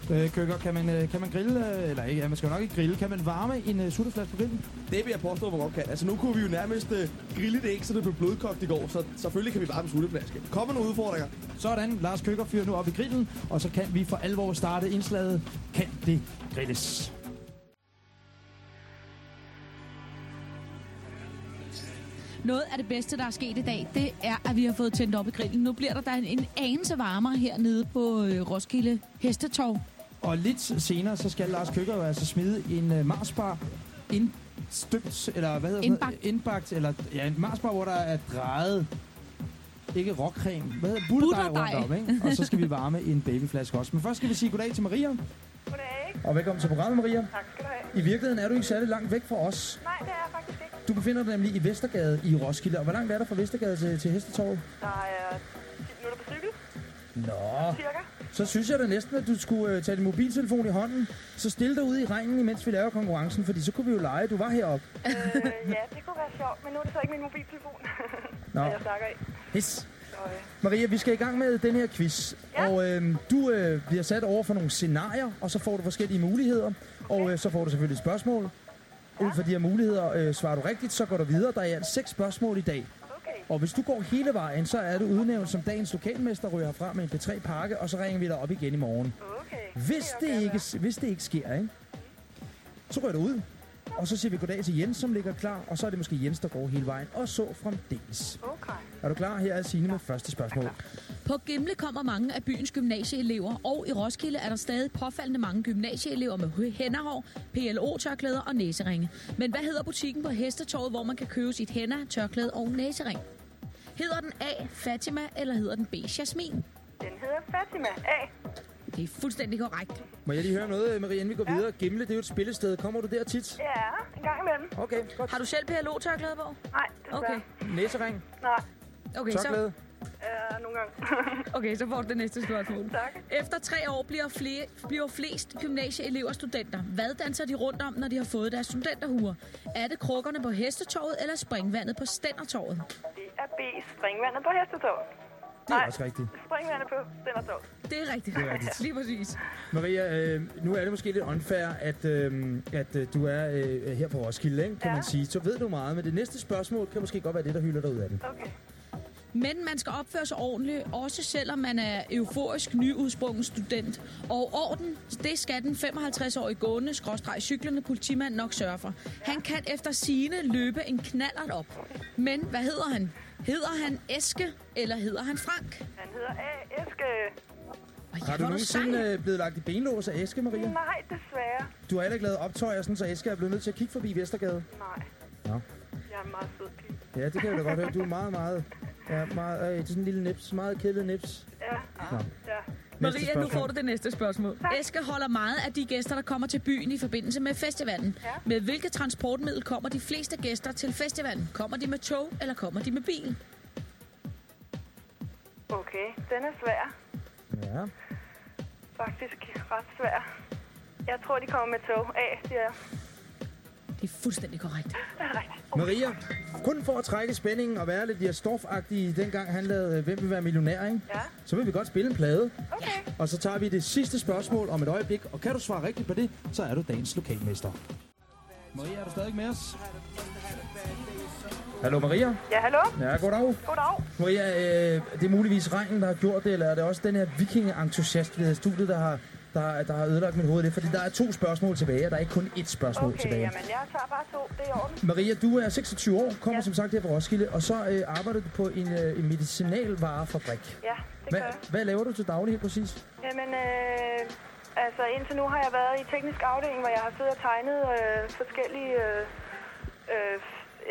Øh, køkker, kan man, øh, kan man grille, øh, eller ikke, man skal jo nok ikke grille, kan man varme en øh, sutteflaske på grillen? Det vil jeg påstå, hvor godt kan. Altså, nu kunne vi jo nærmest øh, grille det æg, så det blev blodkogt i går, så selvfølgelig kan vi varme en sutteflaske. Kommer nogle udfordringer? Sådan, Lars Køkker fyrer nu op i grillen, og så kan vi for alvor starte indslaget. Kan det grilles? Noget af det bedste, der er sket i dag, det er, at vi har fået tændt op i grillen. Nu bliver der da en, en anelse varmere hernede på øh, Roskilde Hestetorv. Og lidt senere, så skal Lars Køkker jo altså smide en uh, Marsbar indstøbt, eller hvad hedder Indbagt. Sådan, noget? indbagt, eller ja, en Marsbar, hvor der er drejet, ikke råcreme, hvad hedder butterdej Butterdej. rundt om, ikke? Og så skal vi varme en babyflaske også. Men først skal vi sige goddag til Maria, Goddag. og velkommen til programmet, Maria. Tak skal du have. I virkeligheden er du ikke særlig langt væk fra os. Nej, det er jeg faktisk ikke. Du befinder dig nemlig i Vestergade i Roskilde. Og hvor langt er der fra Vestergade til, til Hestetorv? Der er 10 minutter på cykel, Nå, cirka. Så synes jeg da næsten, at du skulle uh, tage din mobiltelefon i hånden, så stille dig ud i regnen, imens vi laver konkurrencen, fordi så kunne vi jo lege, du var heroppe. øh, ja, det kunne være sjovt, men nu er det så ikke min mobiltelefon, [LAUGHS] Nå, jeg snakker af. yes. Øh, Maria, vi skal i gang med den her quiz. Ja. Og øh, du øh, bliver sat over for nogle scenarier, og så får du forskellige muligheder. Og øh, så får du selvfølgelig et spørgsmål. Ud fra de her muligheder øh, svarer du rigtigt, så går du videre. Der er i alt seks spørgsmål i dag. Og hvis du går hele vejen, så er du udnævnt som dagens lokalmester, ryger herfra med en P3-pakke, og så ringer vi dig op igen i morgen. Okay. Hvis det, gerne ikke, hvis det ikke sker, ikke? så ryger du ud. Og så siger vi goddag til Jens, som ligger klar, og så er det måske Jens, der går hele vejen, og så fremdeles. Okay. Er du klar? Her er Signe med første spørgsmål. På Gimle kommer mange af byens gymnasieelever, og i Roskilde er der stadig påfaldende mange gymnasieelever med hændahår, PLO-tørklæder og næseringe. Men hvad hedder butikken på Hestetorvet, hvor man kan købe sit hænder, tørklæde og næsering? Hedder den A. Fatima, eller hedder den B. Jasmin? Den hedder Fatima A. Det er fuldstændig korrekt. Må jeg lige høre noget, Maria, inden vi går videre? Gimle, det er jo et spillested. Kommer du der tit? Ja, en gang imellem. Okay, godt. Har du selv PLO-tørklæde på? Nej, desværre. Okay, Næsering, Nej, okay, så, tørklæde. øh, nogle gange. [LAUGHS] okay, så får du det næste spørgsmål. tak. Efter tre år bliver, flere, bliver flest gymnasieelever studenter. Hvad danser de rundt om, når de har fået deres studenterhuer? Er det krukkerne på Hestetorvet eller springvandet på Stændertorvet? Det er B. Springvandet på Hestetog. Det er Nej. også rigtigt. Springvandet på Stendertog. Det er rigtigt. Det er rigtigt. [LAUGHS] Lige præcis. Maria, øh, nu er det måske lidt unfair, at, øh, at øh, du er øh, her på Roskilde, ikke, kan Ja. man sige. Så ved du meget, men det næste spørgsmål kan måske godt være det, der hylder dig ud af det. Okay. Men man skal opføre sig ordentligt, også selvom man er euforisk nyudsprunget student. Og orden, det skal den 55-årige gående, skråstreg cyklerne politimand nok sørge for. Han kan efter sine løbe en knallert op. Men hvad hedder han? Hedder han Eske, eller hedder han Frank? Han hedder A. Eske. Ja, Har du er nogensinde sej. øh, blevet lagt i benlås af Eske, Maria? Nej, desværre. Du har heller ikke lavet optøjer, sådan, så Eske er blevet nødt til at kigge forbi Vestergade. Nej. Nå. Jeg er en meget sød pige. Ja, det kan jeg da godt høre. Du er meget, meget... Ja, meget, øh, det er sådan en lille nips. Meget kedelig nips. Ja. Nå. Ja. Maria, nu får du det næste spørgsmål. Tak. Eske holder meget af de gæster, der kommer til byen i forbindelse med festivalen. Ja. Med hvilket transportmiddel kommer de fleste gæster til festivalen? Kommer de med tog, eller kommer de med bil? Okay, den er svær. Ja. Faktisk ret svær. Jeg tror, de kommer med tog. A, siger jeg. Det er fuldstændig korrekt. Er. Maria, kun for at trække spændingen og være lidt Jastorf-agtig, dengang han lavede øh, Hvem vil være millionær, ikke? Ja, så vil vi godt spille en plade. okay. Og så tager vi det sidste spørgsmål om et øjeblik. Og kan du svare rigtigt på det, så er du dagens lokalmester. Maria, er du stadig med os? Hallo Maria. Ja, hallo? Ja, goddag. Goddag. Maria, øh, det er muligvis regnen, der har gjort det, eller er det også den her vikinge-entusiast ved studiet, der har, der, har- der har ødelagt mit hoved lidt? Fordi der er to spørgsmål tilbage, og der er ikke kun ét spørgsmål Okay, tilbage. jamen jeg tager bare to. Det er orden. Maria, du er 26 år, kommer Ja. som sagt her fra Roskilde, og så øh, arbejder du på en, øh, en medicinalvarefabrik. Ja, det Hvad, gør jeg. hvad laver du til daglig helt præcis? Jamen, øh, altså indtil nu har jeg været i teknisk afdeling, hvor jeg har siddet og tegnet øh, forskellige, øh, øh,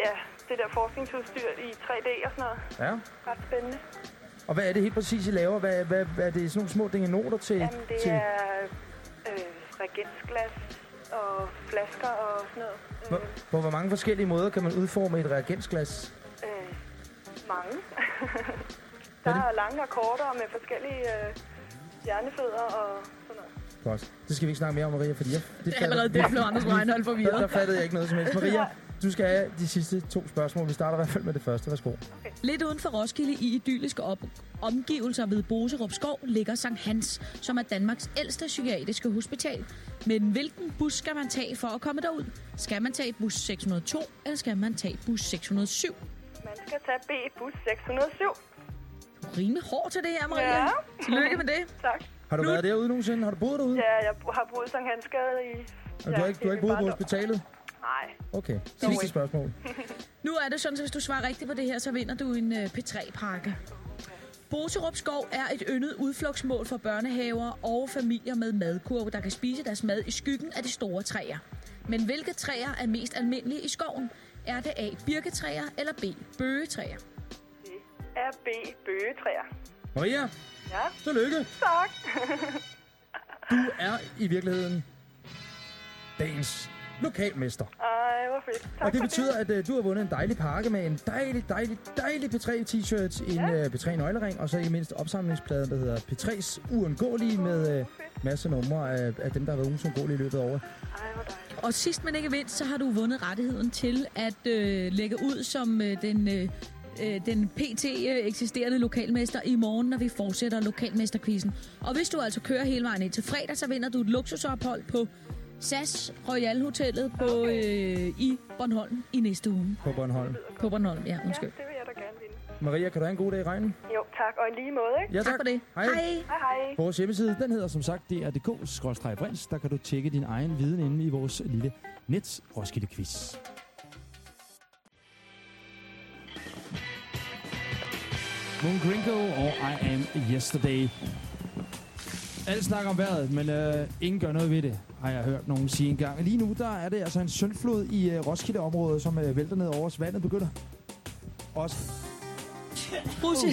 ja, det der forskningsudstyr i 3D og sådan noget. Ja. Ret spændende. Og hvad er det helt præcis, I laver? Hvad, hvad, hvad er det sådan nogle små dingenoter til? Jamen, det til er øh, reagensglas og flasker og sådan noget. Hvor, Øh, på hvor mange forskellige måder kan man udforme et reagensglas? øh, mange. [LAUGHS] der Er det- er lange og kortere med forskellige øh, hjernefødder og sådan noget. Godt. Det skal vi ikke snakke mere om, Maria, fordi jeg... Det Allerede der blev Anders Reinhold der, der forvirret. fattede jeg ikke noget som helst. [LAUGHS] Maria, du skal have de sidste to spørgsmål. Vi starter i hvert fald med det første. Værsgo. Lidt uden for Roskilde i idylliske op- omgivelser ved Boserup Skov ligger Sankt Hans, som er Danmarks ældste psykiatriske hospital. Men hvilken bus skal man tage for at komme derud? Skal man tage bus 602, eller skal man tage bus 607? Man skal tage B-bus 607. Du er rimelig hård til det her, Maria. Ja. Tillykke med det. Tak. Har du Nu- været derude nogensinde? Har du boet derude? Ja, jeg har boet i Sankt Hansgade i... Og du har ikke, du har ikke boet på hospitalet? Nej. Okay. Sidste spørgsmål. [LAUGHS] Nu er det sådan, så hvis du svarer rigtigt på det her, så vinder du en uh, P3-pakke. Boserup Skov er et yndet udflugtsmål for børnehaver og familier med madkurve, der kan spise deres mad i skyggen af de store træer. Men hvilke træer er mest almindelige i skoven? Er det A. Birketræer eller B. Bøgetræer? Det er B. Bøgetræer. Maria, Ja, tillykke. tak. Du er i virkeligheden dagens lokalmester. Ej, hvor fedt. Tak Og det betyder, at uh, du har vundet en dejlig pakke med en dejlig, dejlig, dejlig P3 t-shirt, en Ja. uh, P3 nøglering, og så ikke mindst opsamlingspladen, der hedder P3's Uundgåelige med uh, masse numre af, af dem, der har været uundgåelige i løbet af året. Ej, hvor dejligt. Og sidst men ikke mindst, så har du vundet rettigheden til at øh, lægge ud som øh, den, øh, øh, den pt. øh, eksisterende lokalmester i morgen, når vi fortsætter lokalmesterquizzen. Og hvis du altså kører hele vejen ind til fredag, så vinder du et luksusophold på SAS Royal Hotellet på, øh, i Bornholm i næste uge. På Bornholm. På Bornholm, ja, Ja, undskyld. det vil jeg da gerne vinde. Maria, kan du have en god dag i regnen? Jo, tak. Og i lige måde, ikke? Ja, Tak for det. Hej. Hej. Hej, hej. Vores hjemmeside, den hedder som sagt dr.dk-brins. Der kan du tjekke din egen viden inde i vores lille net Roskilde Quiz. Moon Gringo og I Am Yesterday. Alle snakker om vejret, men øh, ingen gør noget ved det, har jeg hørt nogen sige engang. Lige nu der er det altså en søndflod i øh, Roskilde-området, som øh, vælter ned over os. Vandet begynder også. Bruce.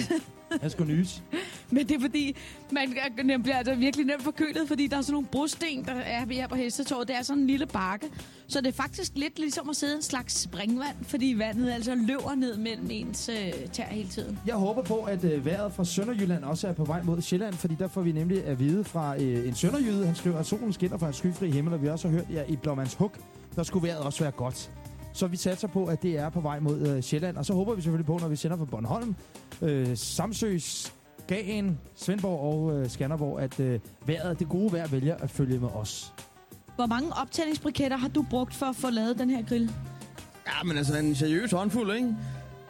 Jeg skal nys. Men det er fordi, man er- bliver altså virkelig nemt forkølet, fordi der er sådan nogle brosten, der er her på Hestetåret. Det er sådan en lille bakke. Så det er faktisk lidt ligesom at sidde en slags springvand, fordi vandet altså løber ned mellem ens øh, tær hele tiden. Jeg håber på, at øh, vejret fra Sønderjylland også er på vej mod Sjælland, fordi der får vi nemlig at vide fra øh, en sønderjyde. Han skriver, at solen skinner fra en skyfri himmel, og vi har også hørt, ja, i Blåmands Hug, der skulle vejret også være godt. Så vi satser på, at det er på vej mod øh, Sjælland, og så håber vi selvfølgelig på, når vi sender fra Bornholm, øh, Samsø, Skagen, Svendborg og øh, Skanderborg, at øh, vejret, det gode vejr vælger at følge med os. Hvor mange optændingsbriketter har du brugt for at få lavet den her grill? Ja, men altså en seriøs håndfuld, ikke?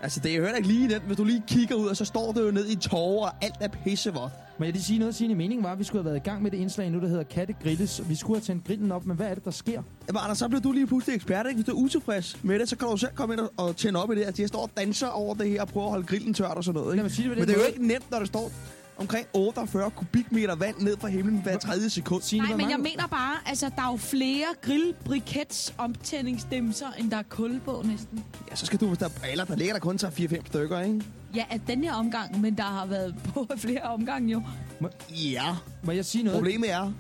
Altså, det er jo ikke lige den, hvis du lige kigger ud, og så står det jo ned i tårer, og alt er pissevådt. Må jeg lige sige noget? Signe, meningen var, at vi skulle have været i gang med det indslag nu, der hedder Katte Grilles. Vi skulle have tændt grillen op, men hvad er det, der sker? Jamen, Anders, så bliver du lige pludselig ekspert, ikke? Hvis du er utilfrids med det, så kan du selv komme ind og- tænde op i det. Altså, jeg står og danser over det her og prøver at holde grillen tørt og sådan noget, ikke? Mig sige det Men det er jo ikke nemt, når der står omkring 48 kubikmeter vand ned fra himlen hver tredje sekund. Signe, Nej, men jeg mener bare, altså, der er jo flere grillbrikets omtændingsdæmser, end der er kul på næsten. Ja, så skal du, hvis der er briller, der ligger der kun tager 4-5 stykker, ikke? Ja, at den her omgang, men der har været [LAUGHS] på flere omgange jo. Ja. Må jeg sige noget? Problemet er,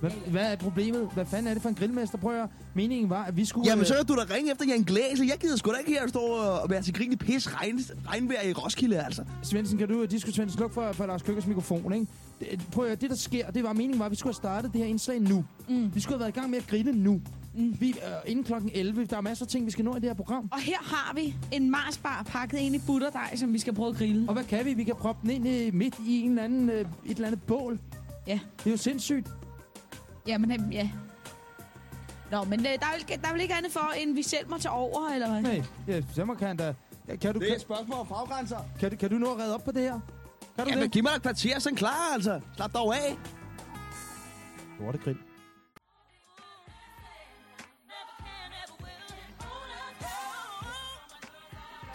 Hvad, hvad er problemet? Hvad fanden er det for en grillmester? Prøv at høre. Meningen var, at vi skulle... jamen øh, så kan du da ringe efter Jan Glæs, og jeg gider sgu da ikke her stå og være til grin i pis regn, regnvejr i Roskilde, altså. Svendsen, kan du, de skulle Svendsen slukke for, for Lars Køkkers mikrofon, ikke? Det, prøv at høre, det der sker, det var meningen var, at vi skulle have startet det her indslag nu. Mm. Vi skulle have været i gang med at grille nu. Vi, øh, inden klokken 11. Der er masser af ting, vi skal nå i det her program. Og her har vi en Marsbar pakket ind i butterdej, som vi skal prøve at grille. Og hvad kan vi? Vi kan proppe den ind øh, midt i en eller anden, øh, et eller andet bål. Ja. Det er jo sindssygt. Jamen, øh, ja. Nå, men øh, der, er vel, der er vel ikke andet for, end vi selv må tage over, eller hvad? Nej, ja, så må kan da... Kan, kan, du, Det er kan, et spørgsmål om faggrænser. kan, du- kan du nå at redde op på det her? Kan du Jamen, det? giv mig et kvarter, så er klar, altså. Slap dog af. Lortegrill.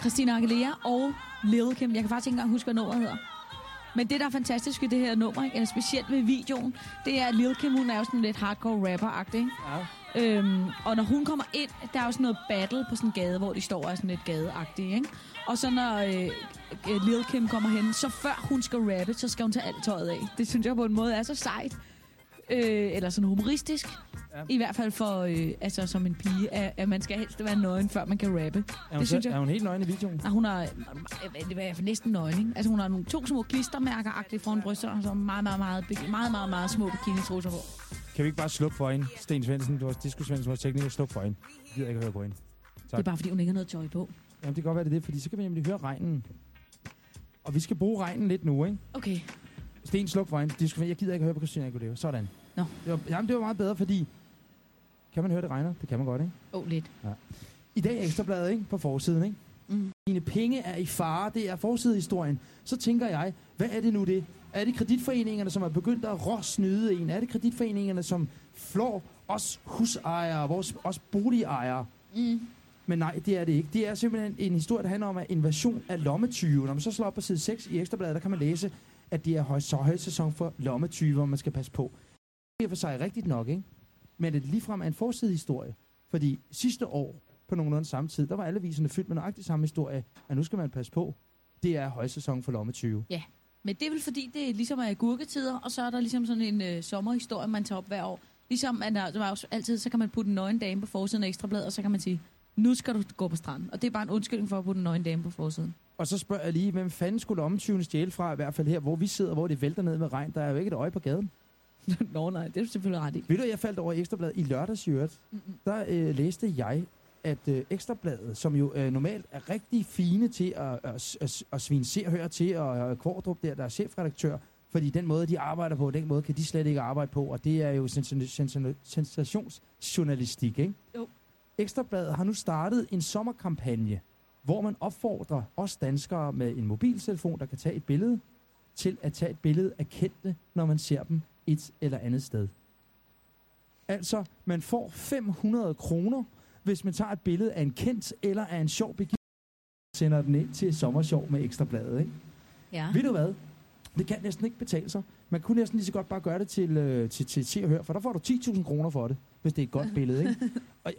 Christina Aguilera og Lil Kim. Jeg kan faktisk ikke engang huske, hvad nummeret hedder. Men det, der er fantastisk ved det her nummer, ikke, eller specielt ved videoen, det er, at Lil Kim, hun er jo sådan lidt hardcore rapper-agtig. Ja. Øhm, og når hun kommer ind, der er jo sådan noget battle på sådan en gade, hvor de står og er sådan lidt gadeagtige, ikke? Og så når øh, Lil Kim kommer hen, så før hun skal rappe, så skal hun tage alt tøjet af. Det synes jeg på en måde er så sejt. Øh, eller sådan humoristisk. Ja. I hvert fald for, øh, altså som en pige, at, at man skal helst være nøgen, før man kan rappe. Er hun, Det synes jeg. er hun helt nøgen i videoen? Nej, hun har, øh, det var næsten nøgen, ikke? Altså hun har nogle to små klistermærker-agtige foran bryster, og så meget, meget, meget, meget, meget, meget, meget små bikini-trusser på. Kan vi ikke bare slukke for hende? Sten Svendsen, vores disco Svendsen, vores tekniker, sluk for hende. Jeg gider ikke at høre på hende. Det er bare, fordi hun ikke har noget tøj på. Jamen, det kan godt være, det er det, fordi så kan vi nemlig høre regnen. Og vi skal bruge regnen lidt nu, ikke? Okay. Sten, sluk for hende. Disco, jeg gider ikke høre på Christina Aguilera. Sådan. Nå. Det var, jamen, det var meget bedre, fordi... Kan man høre, det regner? Det kan man godt, ikke? Åh, oh, lidt. I dag er Ekstrabladet, ikke? På forsiden, ikke? Mm. Mine penge er i fare. Det er forsidehistorien. Så tænker jeg, hvad er det nu det? Er det kreditforeningerne, som er begyndt at råsnyde en? Er det kreditforeningerne, som flår os husejere, vores, os boligejere? Mm. Men nej, det er det ikke. Det er simpelthen en historie, der handler om at invasion af lommetyve. Når man så slår op på side 6 i Ekstrabladet, der kan man læse, at det er høj, så højsæson for lommetyver, man skal passe på. Det er for sig rigtigt nok, ikke? Men det ligefrem er en forsidehistorie. Fordi sidste år, på nogenlunde samme tid, der var alle viserne fyldt med nøjagtig samme historie, at nu skal man passe på. Det er højsæson for lommetyve. Ja, Men det er vel fordi, det ligesom er gurketider, og så er der ligesom sådan en øh, sommerhistorie, man tager op hver år. Ligesom at der, der var også altid, så kan man putte en nøgen dame på forsiden af Ekstrabladet, og så kan man sige, nu skal du gå på stranden. Og det er bare en undskyldning for at putte en nøgen dame på forsiden. Og så spørger jeg lige, hvem fanden skulle lommetyvene stjæle fra, i hvert fald her, hvor vi sidder, hvor det vælter ned med regn. Der er jo ikke et øje på gaden. [LAUGHS] Nå nej, det er du selvfølgelig ret i. Ved du, jeg faldt over Ekstrabladet i lørdags i øvrigt. Der øh, læste jeg, at øh, Ekstrabladet, som jo øh, normalt er rigtig fine til at, at, at, at svine se og høre til, og Kvordrup der, der er chefredaktør, fordi den måde, de arbejder på, den måde kan de slet ikke arbejde på, og det er jo sens- sens- sensationsjournalistik, ikke? Jo. Ekstrabladet har nu startet en sommerkampagne, hvor man opfordrer os danskere med en mobiltelefon, der kan tage et billede, til at tage et billede af kendte, når man ser dem et eller andet sted. Altså, man får 500 kroner, hvis man tager et billede af en kendt eller af en sjov begivenhed, sender den ind til sommersjov med ekstrabladet. Ikke? Ja. Ved du hvad? Det kan næsten ikke betale sig. Man kunne næsten lige så godt bare gøre det til, øh, til, til Se og Hør, for der får du 10.000 kroner for det, hvis det er et godt billede. Ikke? [LAUGHS] Og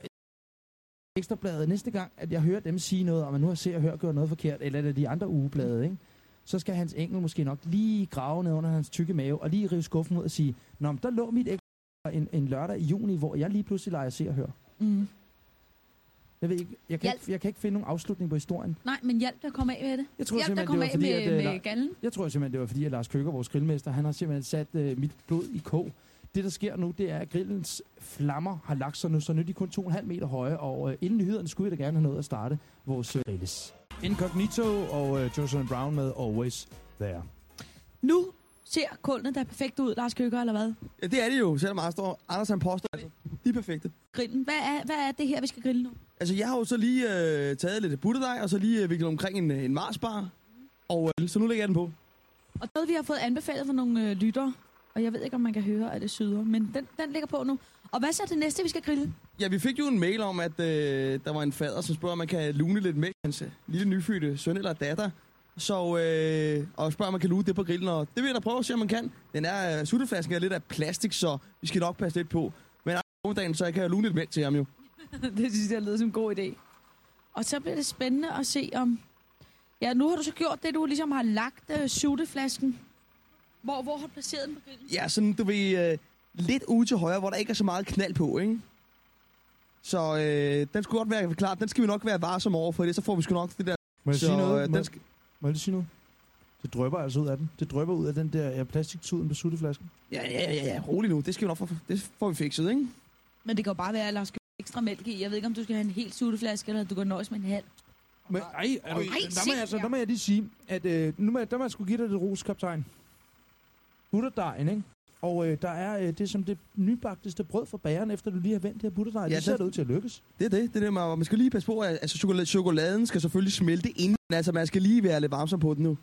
ekstrabladet, næste gang, at jeg hører dem sige noget om, at nu har Se og Hør gjort noget forkert, eller et af de andre ugeblade, ikke? så skal hans engel måske nok lige grave ned under hans tykke mave, og lige rive skuffen ud og sige, Nå, men der lå mit ekstra en, en lørdag i juni, hvor jeg lige pludselig leger Se og Hør. Mm. Jeg, ved ikke, jeg, kan Hjælp. ikke, jeg kan ikke finde nogen afslutning på historien. Nej, men hjælp der komme af med det. Jeg tror Hjælp der simpelthen, komme det af var fordi, med, at, øh, med gallen. Jeg tror simpelthen, det var fordi, at Lars Køkker, vores grillmester, han har simpelthen sat øh, mit blod i kog. Det, der sker nu, det er, at grillens flammer har lagt sig nu, så nu er de kun 2,5 meter høje, og øh, inden nyhederne skulle jeg da gerne have nået at starte vores øh, grilles. Incognito og øh, Jocelyn Brown med Always There. Nu ser kullene da perfekt ud, Lars Køkker, eller hvad? Ja, det er det jo, selvom meget står. Anders han påstår, altså, de er perfekte. Grillen. Hvad er, hvad er det her, vi skal grille nu? Altså, jeg har jo så lige øh, taget lidt butterdej, og så lige øh, viklet omkring en, en Marsbar. Og øh, så nu lægger jeg den på. Og noget, vi har fået anbefalet fra nogle øh, lyttere, og jeg ved ikke, om man kan høre, at det syder, men den, den ligger på nu. Og hvad så er det næste, vi skal grille? Ja, vi fik jo en mail om, at øh, der var en fader, som spørger, om man kan lune lidt mælk hans øh, lille nyfødte søn eller datter. Så, øh, og spørger, om man kan lune det på grillen, og det vil jeg da prøve at se, om man kan. Den er, øh, sutteflasken er lidt af plastik, så vi skal nok passe lidt på. Men om dagen, så jeg kan lune lidt mælk til ham jo. [LAUGHS] det synes jeg lyder som en god idé. Og så bliver det spændende at se om... Ja, nu har du så gjort det, du ligesom har lagt øh, sutteflasken. Hvor, hvor har du placeret den på grillen? Ja, sådan, du ved, øh, lidt ude til højre, hvor der ikke er så meget knald på, ikke? Så øh, den skulle godt være klar. Den skal vi nok være varsom over, for det så får vi sgu nok det der. Må jeg så, sige noget? øh, Må, den skal, må jeg lige sige noget? Det drøber altså ud af den. Det drøber ud af den der ja, plastiktuden på sutteflasken. ja, ja, ja, ja, rolig nu. Det skal vi nok få, det får vi fikset, ikke? Men det kan jo bare være, at Lars skal ekstra mælk i. Jeg ved ikke, om du skal have en helt sutteflaske, eller du kan nøjes med en halv. Men, ej, er du, Ej, der, må jeg, altså, der må jeg lige sige, at øh, nu må jeg, der må jeg skulle give dig det ros, kaptajn. Butterdejen, ikke? Og øh, der er øh, det som det nybagteste brød fra bageren, efter du lige har vendt her butterdej. Ja, Ja, det ser det- det ud til at lykkes. Det er det. det, er det man, man skal lige passe på, at altså, chokolade, chokoladen skal selvfølgelig smelte inden. Altså, man skal lige være lidt varmsom på den nu.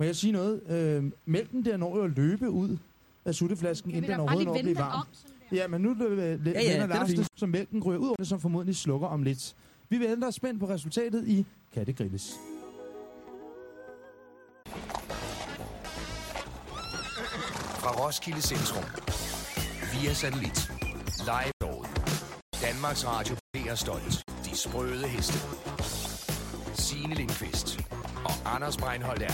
Må jeg sige noget? Øh, mælken der når jo at løbe ud af sutteflasken, inden den overhovedet når at blive varm. Ja, men nu øh, ja, vender den er Lars det, som mælken ryger ud over det, som formodentlig slukker om lidt. Vi venter spændt på resultatet i Kan det grilles? Fra Roskilde Centrum. Via satellit. Live. Danmarks Radio er stolt. De sprøde heste. Signe Lindqvist og Anders Breinholt er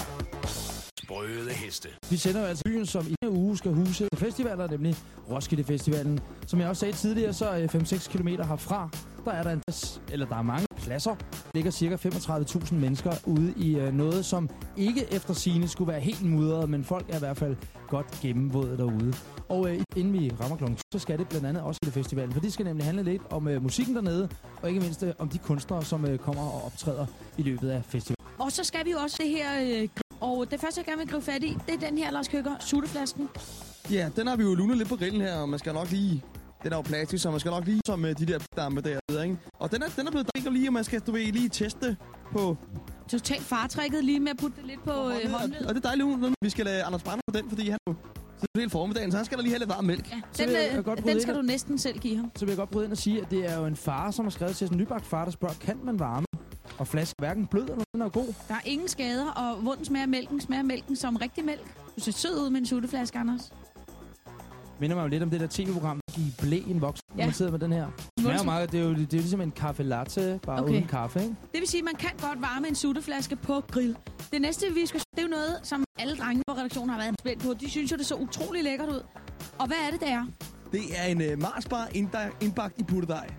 sprøde heste. Vi sender jo altså byen, som i denne uge skal huse festivaler, nemlig Roskilde Festivalen. Som jeg også sagde tidligere, så øh, 5-6 km herfra, der er der en plads, eller der er mange pladser. Der ligger cirka 35.000 mennesker ude i øh, noget, som ikke efter sine skulle være helt mudret, men folk er i hvert fald godt gennemvåde derude. Og øh, inden vi rammer klokken 2, så skal det blandt andet også til festivalen, for det skal nemlig handle lidt om øh, musikken dernede, og ikke mindst øh, om de kunstnere, som øh, kommer og optræder i løbet af festivalen. Og så skal vi jo også det her... Øh, og det første, jeg gerne vil gribe fat i, det er den her, Lars Køkker, sutteflasken. Ja, den har vi jo lunet lidt på grillen her, og man skal nok lige... Den er jo plastik, så man skal nok lige som med de der dampe der, ikke? Og den er, den er blevet drik lige, og man skal, du ved, lige teste på... Totalt fartrækket lige med at putte det lidt på øh, og, håndledet. og det er dejligt, nu. vi skal lade Anders Brander på den, fordi han jo sidder hele formiddagen, så han skal der lige have lidt varm mælk. Ja, Så den, jeg øh, bryde den skal ind du næsten selv give ham. Så vil jeg godt bryde ind og sige, at det er jo en far, som har skrevet til en nybagt far, der spørger, kan man varme? Og flaske hverken blød eller den er god. Der er ingen skader, og hvor den smager mælken, smager mælken som rigtig mælk. Du ser sød ud med en sutteflaske, Anders. Minder mig jo lidt om det der tv-program, Giv blæ en voksen, ja. Man sidder med den her. Smager meget, det er jo, det er jo ligesom en kaffe latte, bare okay. Uden kaffe, ikke? Det vil sige, at man kan godt varme en sutteflaske på grill. Det næste, vi skal det er jo noget, som alle drenge på redaktionen har været spændt på. De synes jo, det så utrolig lækkert ud. Og hvad er det, der? Det er en uh, Marsbar indbag- indbagt i butterdej.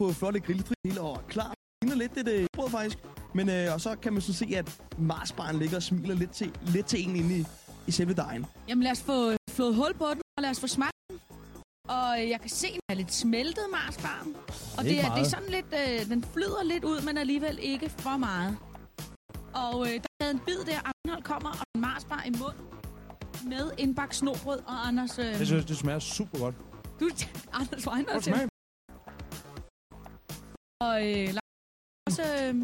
På flotte grillfri hele og klar. Det ligner lidt det uh, brød faktisk. Men uh, og så kan man så se, at Marsbaren ligger og smiler lidt til, lidt til en inde i, i selve dejen. Jamen lad os få øh, flået hul på den, og lad os få smagt den. Og øh, jeg kan se, at den er lidt smeltet marsbarn. Og det, er, det er sådan lidt, øh, den flyder lidt ud, men alligevel ikke for meget. Og øh, der er en bid der, Arnold kommer, og en marsbar i mund med indbagt snobrød og Anders... Øh, Jeg synes, det smager super godt. du, [LAUGHS] Anders Godt til. Og øh, Lars også... Øh,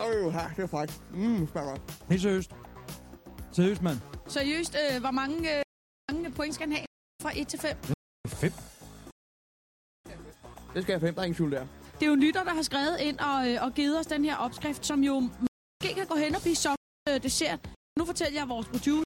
Åh, oh, det er faktisk. Mm, smager godt. Helt seriøst. Seriøst, mand. seriøst, øh, hvor mange, øh, mange point skal han have fra 1 til 5? Fedt. Det skal jeg fem, der er ingen tvivl der. Det er jo lytter, der har skrevet ind og, øh, og givet os den her opskrift, som jo måske kan gå hen og blive som øh, dessert. Nu fortæller jeg vores producer,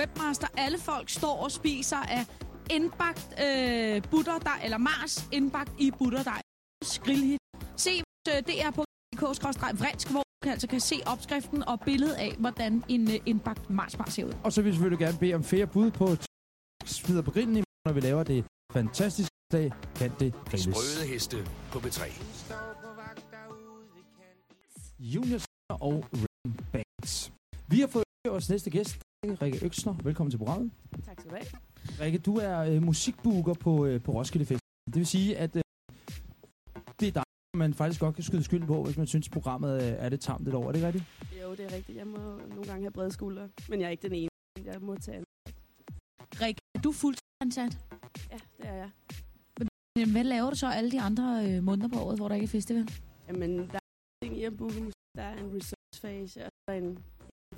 webmaster, alle folk står og spiser af indbagt øh, butterdej, eller Mars indbagt i butterdej. Skrillhit. Se øh, DR på dk-vrensk, hvor du altså kan se opskriften og billedet af, hvordan en øh, indbagt Marsbar ser ud. Og så vil vi selvfølgelig gerne bede om flere bud på smider på grillen, når vi laver det fantastiske dag, kan det De grilles. sprøde heste på B3. Junior og Ring Bands. Vi har fået vores næste gæst, Rikke Øksner. Velkommen til programmet. Tak skal du have. Rikke, du er øh, musikbooker på, øh, på Roskilde Festival. Det vil sige, at øh, det er dig, man faktisk godt kan skyde skylden på, hvis man synes, programmet øh, er det tamt lidt over. Er det rigtigt? Jo, det er rigtigt. Jeg må nogle gange have brede skuldre, men jeg er ikke den ene. Jeg må tage Rikke, er du fuldtidsansat? Ja, det er jeg. Jamen, Hvad laver du så alle de andre øh, måneder på året, hvor der ikke er festival? Jamen, der er ting i at booke musik. Der er en research phase, og så en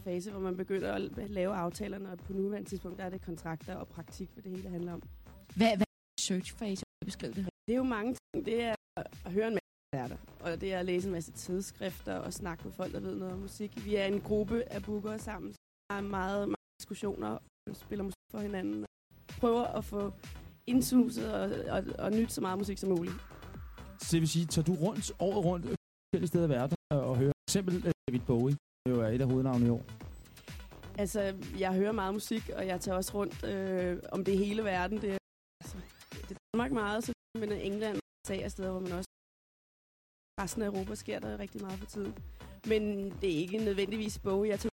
fase, hvor man begynder at lave aftalerne, og på nuværende tidspunkt, der er det kontrakter og praktik, hvad det hele handler om. Hvad, hvad er research-fase? Beskriv det. Det er jo mange ting. Det er at høre en masse koncerter, og det er at læse en masse tidsskrifter og snakke med folk, der ved noget om musik. Vi er en gruppe af bookere sammen, så der er meget, meget diskussioner og spiller musik for hinanden. Prøver at få indsuset og, og, og nyt så meget musik som muligt. Så det vil sige, tager du rundt året rundt øh, forskellige steder i verden og og hører for eksempel øh, David Bowie, det jo er et af hovednavnene i år. Altså, jeg hører meget musik, og jeg tager også rundt øh, om det hele verden. Det er, altså, det er Danmark meget, så men England og steder, hvor man også resten af Europa sker der rigtig meget for tiden. Men det er ikke nødvendigvis Bowie, jeg tager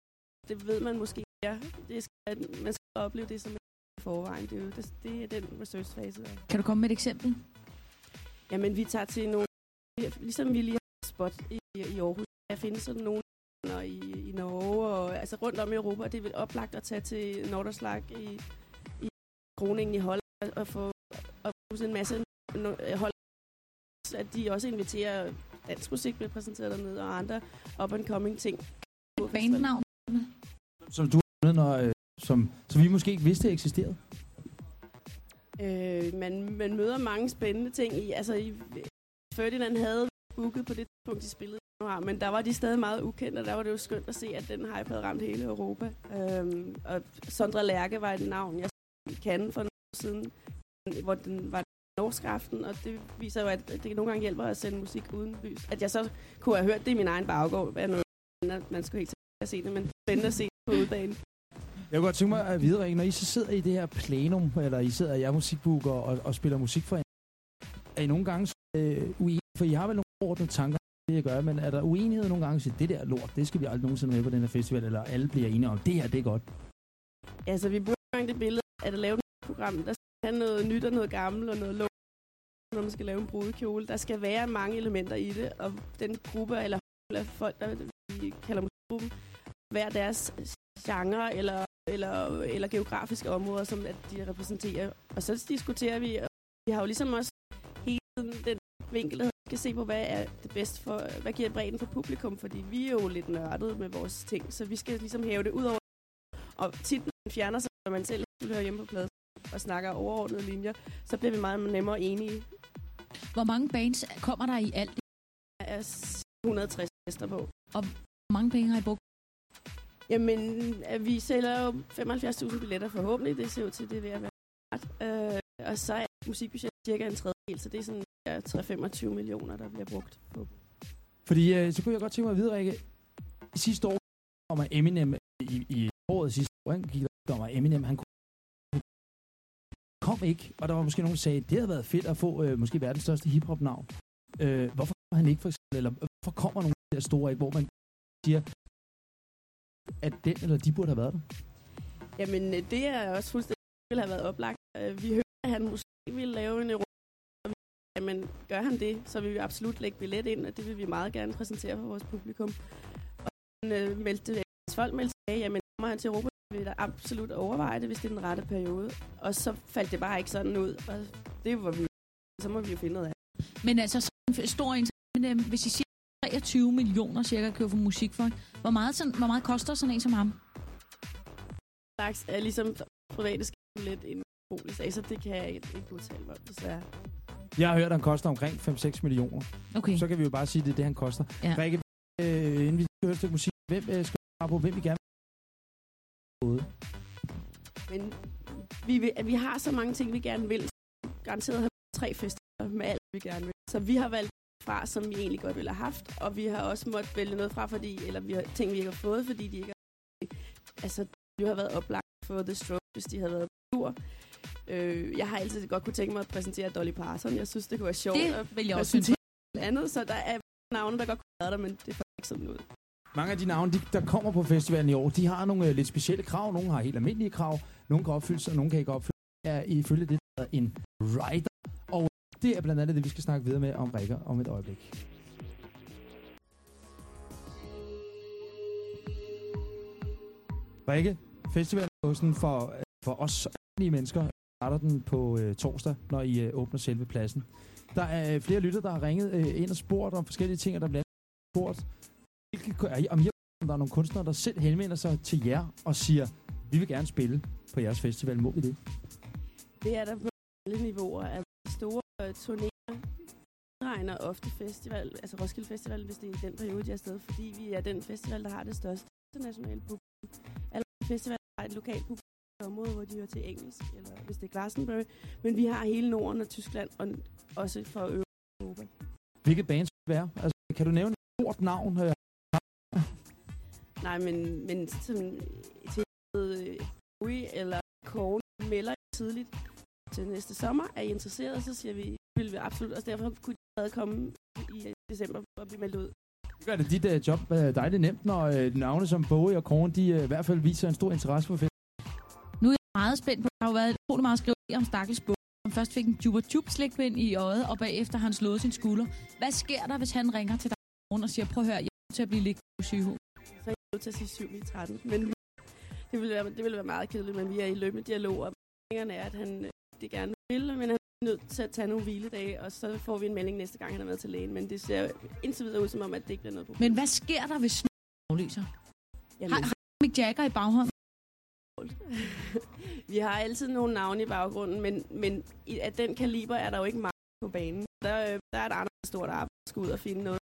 Det ved man måske mere. Det skal, man skal opleve det som i forvejen. Det er, jo, det, det er den research-fase. der. Kan du komme med et eksempel? Jamen, vi tager til nogle... Ligesom vi lige har spot i, i Aarhus. Der findes sådan nogle og i, i Norge og altså rundt om i Europa. og Det er vel oplagt at tage til Norderslag i, i Groningen i Holland og få få en masse no- hold at de også inviterer dansk musik bliver præsenteret dernede og andre up and coming ting. Bandnavn? Som du når, øh, som, som vi måske ikke vidste eksisterede. Øh, man, man møder mange spændende ting i. Altså, i, Ferdinand havde booket på det tidspunkt, de spillede i januar, men der var de stadig meget ukendte, og der var det jo skønt at se, at den hype havde ramt hele Europa. Øhm, og Sondra Lærke var et navn, jeg kan for nogle år siden, hvor den var norsk aften, og det viser jo, at det nogle gange hjælper at sende musik uden lys. At jeg så kunne have hørt det i min egen baggård, hvad noget, man skulle helt sikkert se det, men spændende at se på udbanen. Jeg kunne godt tænke mig at vide, Rikke, når I så sidder i det her plenum, eller I sidder, jeg er musikbooker og, og spiller musik for en, er I nogle gange øh, uenige? For I har vel nogle ordentlige tanker, det jeg gør, men er der uenighed nogle gange, at det der lort, det skal vi aldrig nogensinde med på den her festival, eller alle bliver enige om, det her, det er godt. Altså, vi bruger nogle det billede, at at lave et program, der skal have noget nyt og noget gammelt og noget lort, når man skal lave en brudekjole. Der skal være mange elementer i det, og den gruppe eller af folk, der vi kalder musikgruppen, hver deres genre eller, eller, eller geografiske områder, som at de repræsenterer. Og så diskuterer vi, og vi har jo ligesom også hele tiden den vinkel, der skal se på, hvad er det bedste for, hvad giver bredden for publikum, fordi vi er jo lidt nørdede med vores ting, så vi skal ligesom hæve det ud over. Og tit, når man fjerner sig, når man selv hører hjemme på pladen og snakker overordnede linjer, så bliver vi meget nemmere enige. Hvor mange bands kommer der i alt? Der er 160 gæster på. Hvor mange penge har I brugt? Jamen, øh, vi sælger jo 75.000 billetter forhåbentlig. Det ser ud til, det er ved at være ret. Øh, og så er musikbudgettet cirka en tredjedel, så det er sådan ja, 3-25 millioner, der bliver brugt på. Fordi øh, så kunne jeg godt tænke mig at vide, Rikke, sidste år om at Eminem, øh, i, i året sidste år, han gik om at Eminem, han kunne kom ikke, og der var måske nogen, der sagde, det havde været fedt at få øh, måske verdens største hiphop-navn. Øh, hvorfor kommer han ikke for eksempel, eller hvorfor kommer nogle af de der store ikke, hvor man siger, at den eller de burde have været der? Jamen, øh, det er også fuldstændig ville have været oplagt. Øh, Vi hører, at han måske ville lave en Europa. Jamen, gør han det, så vil vi absolut lægge billet ind, og det vil vi meget gerne præsentere for vores publikum. Og han, øh, meldte, hvis folk meldte tilbage, jamen, kommer han til Europa, vil jeg absolut overveje det, hvis det er den rette periode. Og så faldt det bare ikke sådan ud, og det var vi, så må vi jo finde ud af. Men altså, så en stor interesse, hvis I siger 23 millioner cirka køber for musik for, hvor meget, sådan, hvor meget koster sådan en som ham? Slags er ligesom private skal lidt en bolig sag, så det kan jeg ikke, ikke udtale mig desværre. Jeg har hørt, at han koster omkring 5-6 millioner. Okay. Så kan vi jo bare sige, at det er det, han koster. Ja. Rikke, øh, inden vi skal høre et stykke musik, hvem øh, skal vi på, hvem vi gerne vil Men vi, vil, vi har så mange ting, vi gerne vil. Garanteret have tre festivaler med alt, vi gerne vil. Så vi har valgt fra, som vi egentlig godt ville have haft. Og vi har også måttet vælge noget fra, fordi, eller vi har ting, vi ikke har fået, fordi de ikke har... Altså, det har været oplagt for The Strokes, hvis de havde været på tur. Øh, jeg har altid godt kunne tænke mig at præsentere Dolly Parton. Jeg synes, det kunne være sjovt at Det vil jeg også synes. andet. Så der er navne, der godt kunne været der, men det får ikke sådan ud. Mange af de navne, de, der kommer på festivalen i år, de har nogle øh, lidt specielle krav. Nogle har helt almindelige krav. Nogle kan opfyldes, og nogle kan ikke opfyldes. er ifølge det, der en rider. Det er blandt andet det, vi skal snakke videre med om Rikker om et øjeblik. Rikke, festivalen for, for os almindelige mennesker, starter den på øh, torsdag, når I øh, åbner selve pladsen. Der er øh, flere lytter, der har ringet øh, ind og spurgt om forskellige ting, og der bliver spurgt, hvilke, er I, om I om der er nogle kunstnere, der selv henvender sig til jer og siger, vi vil gerne spille på jeres festival. Må vi det? Det er der på alle niveauer. Øh, turnéer regner ofte festival, altså Roskilde Festival, hvis det er i den periode, de er afsted, fordi vi er den festival, der har det største internationale publikum. Alle festivaler har et lokalt publikum område, hvor de hører til engelsk, eller hvis det er Glastonbury. Men vi har hele Norden og Tyskland, og også for øvrigt Europa. Hvilket band skulle det være? Altså, kan du nævne et stort navn? Øh, Nej, men, men sådan, til øh, Bowie eller Korn melder tidligt til næste sommer. Er I interesseret, så siger vi, vil vi absolut. Og derfor kunne de allerede komme i øh, december og blive meldt ud. Det gør det dit uh, job uh, dejligt nemt, når uh, navne som Bowie og Korn, de uh, i hvert fald viser en stor interesse for fest. Nu er jeg meget spændt på, der har jo været utrolig meget skriveri om stakkels Bowie. Han først fik en juba tube slikpind i øjet, og bagefter han slået sin skulder. Hvad sker der, hvis han ringer til dig morgen og siger, prøv at høre, jeg er til at blive liggende på sygehus? Så er jeg nødt til at sige 7 i 13. Men det ville, være, det ville være meget kedeligt, men vi er i løbende dialog, og meldingerne er, at han det gerne vil, men han nødt til at tage nogle hviledage, og så får vi en melding næste gang, han er med til lægen. Men det ser indtil videre ud som om, at det ikke bliver noget problem. Men hvad sker der, hvis aflyser? Jamen, Har, har Mick Jagger i baghånden? [LAUGHS] vi har altid nogle navne i baggrunden, men, men i, af den kaliber er der jo ikke mange på banen. Der, øh, der er et andet stort arbejde, der skal ud og finde noget.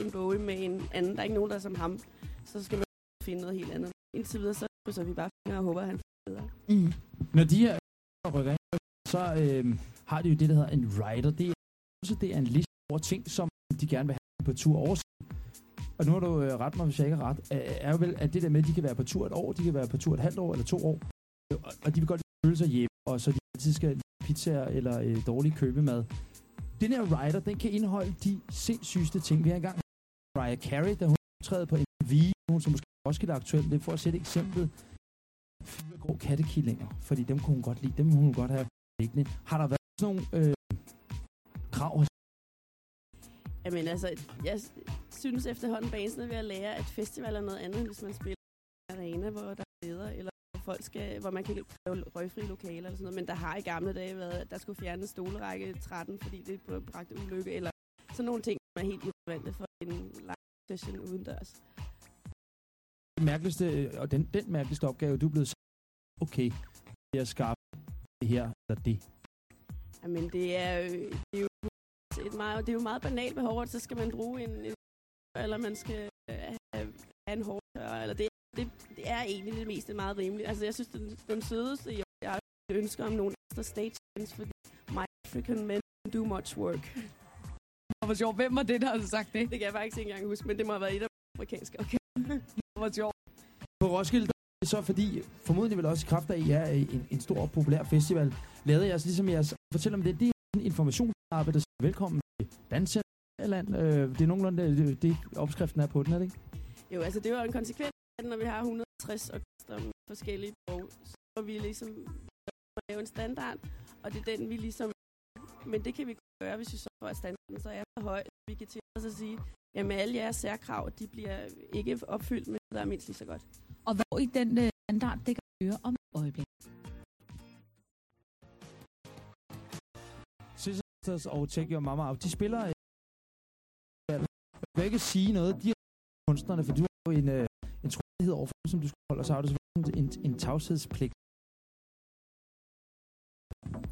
En Bowie med en anden. Der er ikke nogen, der er som ham. Så skal man finde noget helt andet. Indtil videre, så krydser vi bare fingre og håber, at han får bedre. Mm. Når de her rykker så øh, har de jo det, der hedder en rider. Det er, også, det er en liste over ting, som de gerne vil have på tur over. Og nu har du øh, ret mig, hvis jeg ikke er ret, øh, er jo vel, at det der med, at de kan være på tur et år, de kan være på tur et halvt år eller to år, øh, og, og de vil godt føle sig hjemme, og så de altid skal pizza pizzaer eller øh, dårlig købemad. Den her rider, den kan indeholde de sindssygeste ting. Vi har engang Mariah Carey, da hun optræder på MTV, hun som måske også er aktuelt, det er for at sætte eksemplet, fire grå kattekillinger, fordi dem kunne hun godt lide, dem kunne hun godt have liggende. Har der været sådan nogle øh, krav Jamen altså, jeg synes efterhånden, banen er ved at lære, at festival er noget andet, hvis man spiller i en arena, hvor der er leder, eller hvor, folk skal, hvor man kan lave røgfri lokaler eller sådan noget. Men der har i gamle dage været, at der skulle fjernes stolerække 13, fordi det bragte ulykke, eller sådan nogle ting, som er helt irrelevante for en live session udendørs. det mærkeligste, øh, og den, den mærkeligste opgave, du er blevet okay, det skarpt det her eller det. Jamen, det er, jo, det er jo et meget, det er jo meget banalt behov, at så skal man bruge en, en eller man skal øh, have, have en hårdtør, eller det, det, det er egentlig det meste meget rimeligt. Altså, jeg synes, den, den sødeste, jeg, jeg ønsker om nogle ekstra stage hands, fordi my African men do much work. Hvor sjovt. Hvem var det, der havde sagt det? Det kan jeg faktisk ikke engang huske, men det må have været et af de afrikanske. Okay. Hvor sjovt. På Roskilde, så fordi, formodentlig vel også i kraft af, at I er øh, en, en stor populær festival, lavede jeg ligesom jeres, fortæl om det, det er en informationsarbejde, der siger velkommen til Danseland. Øh, det er nogenlunde det, det, opskriften er på den, er det ikke? Jo, altså det var en konsekvens, at når vi har 160 orkester forskellige sprog, så må vi ligesom lave en standard, og det er den, vi ligesom... Men det kan vi gøre, hvis vi så for, at standarden så er så høj, så vi kan til os at sige, jamen alle jeres særkrav, de bliver ikke opfyldt, men der er mindst lige så godt. Og hvor i den øh, standard, det kan høre om et øjeblik. Sisters og Take Your Mama Out, de spiller... Øh, jeg kan ikke sige noget til kunstnerne, for du har jo en, øh, en troværdighed overfor dem, som du skal holde, og så har du selvfølgelig en, en tavshedspligt.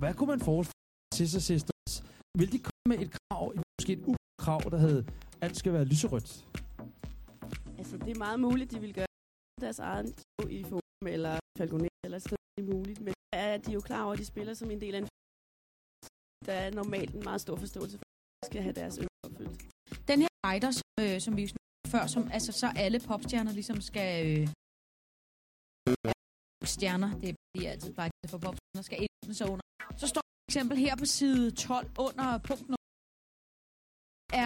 Hvad kunne man forestille sig Sisters Sisters? Vil de komme med et krav, måske et krav, der hedder, alt skal være lyserødt? Altså, det er meget muligt, de vil gøre deres egen show i Forum eller Falconer eller et sted, det er muligt. Men der er de jo klar over, at de spiller som en del af en Der er normalt en meget stor forståelse for, at de skal have deres ønsker opfyldt. Den her rider, som, øh, som vi snakkede før, som altså så alle popstjerner ligesom skal... Øh, stjerner, det er de altid bare for popstjerner, skal ind så under. Så står for eksempel her på side 12 under punkt nummer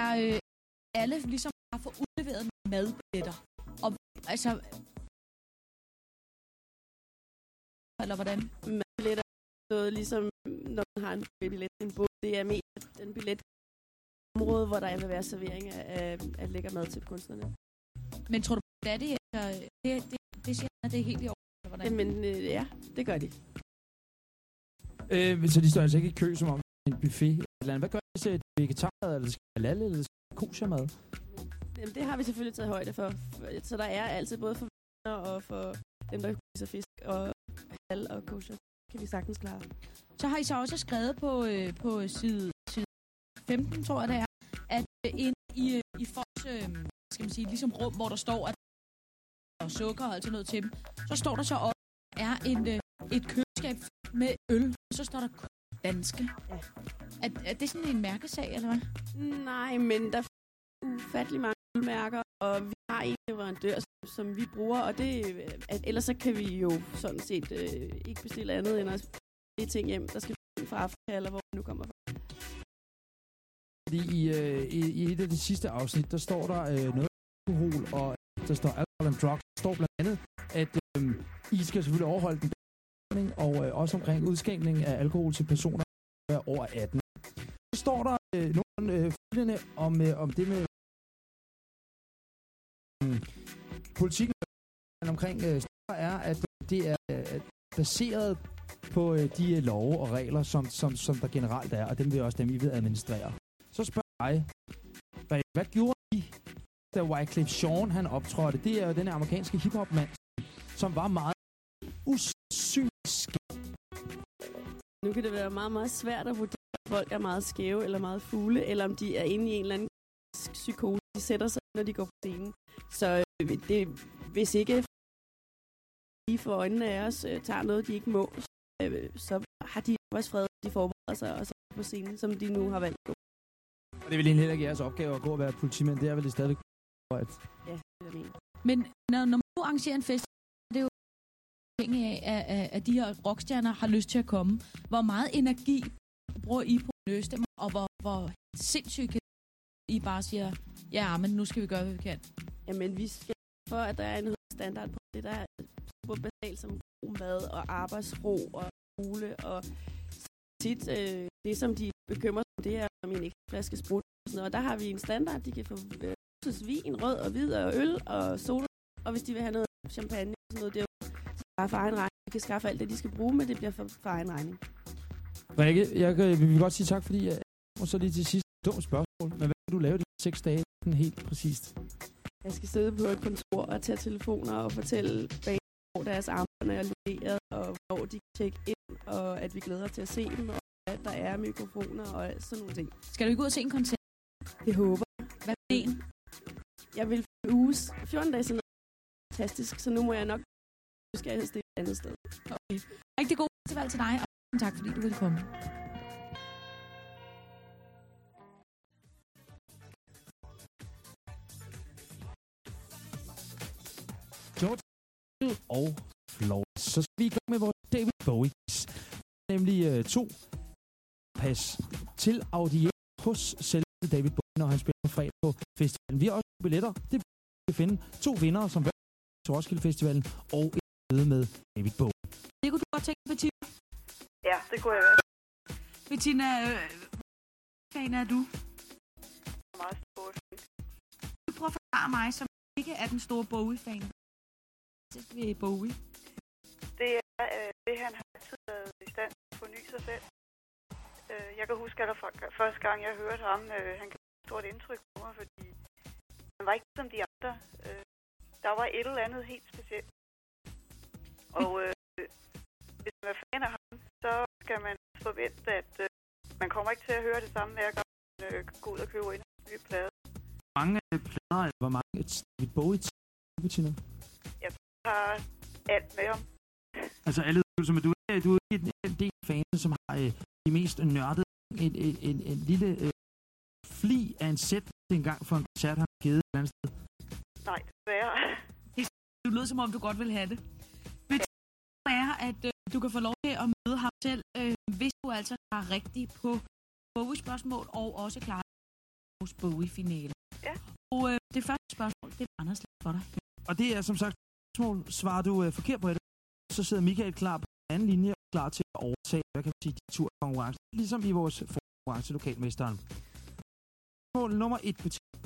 er øh, alle ligesom har fået udleveret madbilletter. Og altså... Eller hvordan? Madbilletter er noget ligesom, når man har en billet en båd. Det er mest den billet område, hvor der vil være servering af, af, lækker mad til kunstnerne. Men tror du, det er det? Det, det, det siger at det er helt i orden, eller hvordan? Jamen, øh, ja, det gør de. Øh, så de står altså ikke i kø, som om det er en buffet. Eller andet. Hvad gør de, hvis det er vegetar, eller det skal halal, eller det skal kosher mad? Jamen, det har vi selvfølgelig taget højde for. Så der er altid både for venner og for dem, der spiser fisk og hal og kosher. kan vi sagtens klare. Så har I så også skrevet på, øh, på side, side 15, tror jeg det er, at øh, inde i, øh, i folks, øh, skal man sige, ligesom rum, hvor der står, at og sukker og alt sådan noget til dem, så står der så der er en, øh, et køleskab med øl, og så står der danske. Ja. Er, er det sådan en mærkesag, eller hvad? Nej, men der er ufattelig mange ølmærker, og vi har en leverandør, som- vi bruger, og det, at, ellers så kan vi jo sådan set øh, ikke bestille andet end at det ting hjem, der skal fra Afrika, eller hvor vi nu kommer fra. I, øh, i, i et af de sidste afsnit, der står der øh, noget alkohol, og der står alcohol and drugs. Der står blandt andet, at øh, I skal selvfølgelig overholde den og øh, også omkring udskænkning af alkohol til personer over 18. Så står der øh, nogle øh, følgende om, øh, om det med øh, politikken omkring øh, er, at det er øh, baseret på øh, de øh, love og regler, som, som, som der generelt er, og dem vil også dem, I vil administrere. Så spørger jeg, hvad, hvad gjorde I, da Wycliffe Sean han optrådte? Det er jo den amerikanske hiphop-mand, som var meget usynsk. Nu kan det være meget, meget svært at vurdere, om folk er meget skæve eller meget fugle, eller om de er inde i en eller anden psykose, de sætter sig, når de går på scenen. Så øh, det, hvis ikke lige for øjnene af os øh, tager noget, de ikke må, så, øh, så har de også fred, de forbereder sig og så på scenen, som de nu har valgt. Og det vil egentlig heller ikke jeres opgave at gå og være politimand. Det er vel det stadig for at Ja, det er det. Men når, når man nu arrangerer en fest, det er jo afhængig af, at, at, at de her rockstjerner har lyst til at komme. Hvor meget energi bruger I på at løse dem, og hvor, hvor sindssygt kan I bare siger, ja, men nu skal vi gøre, hvad vi kan. Jamen, vi skal for, at der er en standard på det, der er super basalt som god mad og arbejdsro og skole og tit øh, det, som de bekymrer sig om, det er om en ekstra flaske sprut. Og, sådan noget. og der har vi en standard, de kan få øh, vin, rød og hvid og øl og soda. Og hvis de vil have noget champagne og sådan noget, det er jo bare for egen regning. De kan skaffe alt det, de skal bruge, men det bliver for, for egen regning. Rikke, jeg kan, vi vil godt sige tak, fordi jeg, og så lige til sidst, dumt spørgsmål, men seks dage helt præcist? Jeg skal sidde på et kontor og tage telefoner og fortælle hvor deres armbånd er leveret, og hvor de kan tjekke ind, og at vi glæder os til at se dem, og at der er mikrofoner og alt sådan nogle ting. Skal du ikke ud og se en koncert? Det håber Hvad er en? jeg. vil for en uges 14 dage sådan noget fantastisk, så nu må jeg nok skal jeg helst et andet sted. Okay. Rigtig god festival til dig, og tak fordi du ville komme. George og Flores. Så skal vi i gang med vores David Bowie. Nemlig øh, to pas til audiens hos selv David Bowie, når han spiller fredag på festivalen. Vi har også billetter. Det vi kan finde to vinder, som hver til Roskilde Festivalen, og et møde med David Bowie. Det kunne du godt tænke, Bettina. Ja, det kunne jeg være Bettina, øh, fan er du? meget stort. Du prøver at forklare mig, som ikke er den store Bowie-fan. Det er Bowie. Det er øh, det, han har altid været i stand til at forny sig selv. Øh, jeg kan huske, at der første gang, jeg hørte ham, øh, han gjorde et stort indtryk på mig, fordi han var ikke som de andre. Øh, der var et eller andet helt specielt. Og øh, hvis man er fan af ham, så skal man forvente, at øh, man kommer ikke til at høre det samme hver gang, man øh, går ud og køber ind en ny plade. Mange øh, plader, eller hvor mange et David Bowie til Bettina? Jeg har alt med ham. Altså alle som du er, du er ikke en, en del fanen, som har øh, de mest nørdede, en, en, en, en lille øh, fli af en sæt engang for en koncert, han har givet et eller andet sted. Nej, desværre. Du lød som om, du godt vil have det. Bettina er, at øh, du kan få lov til at møde ham selv, øh, hvis du altså er rigtig på Bowie-spørgsmål, og også klar hos Bowie-finale. Ja. Og øh, det første spørgsmål, det er Anders for dig. Og det er som sagt spørgsmål. Svarer du øh, forkert på det, så sidder Michael klar på den anden linje, klar til at overtage, hvad kan man sige, de turkonkurrence. Ligesom i vores konkurrence lokalmesteren. Spørgsmål nummer et betyder.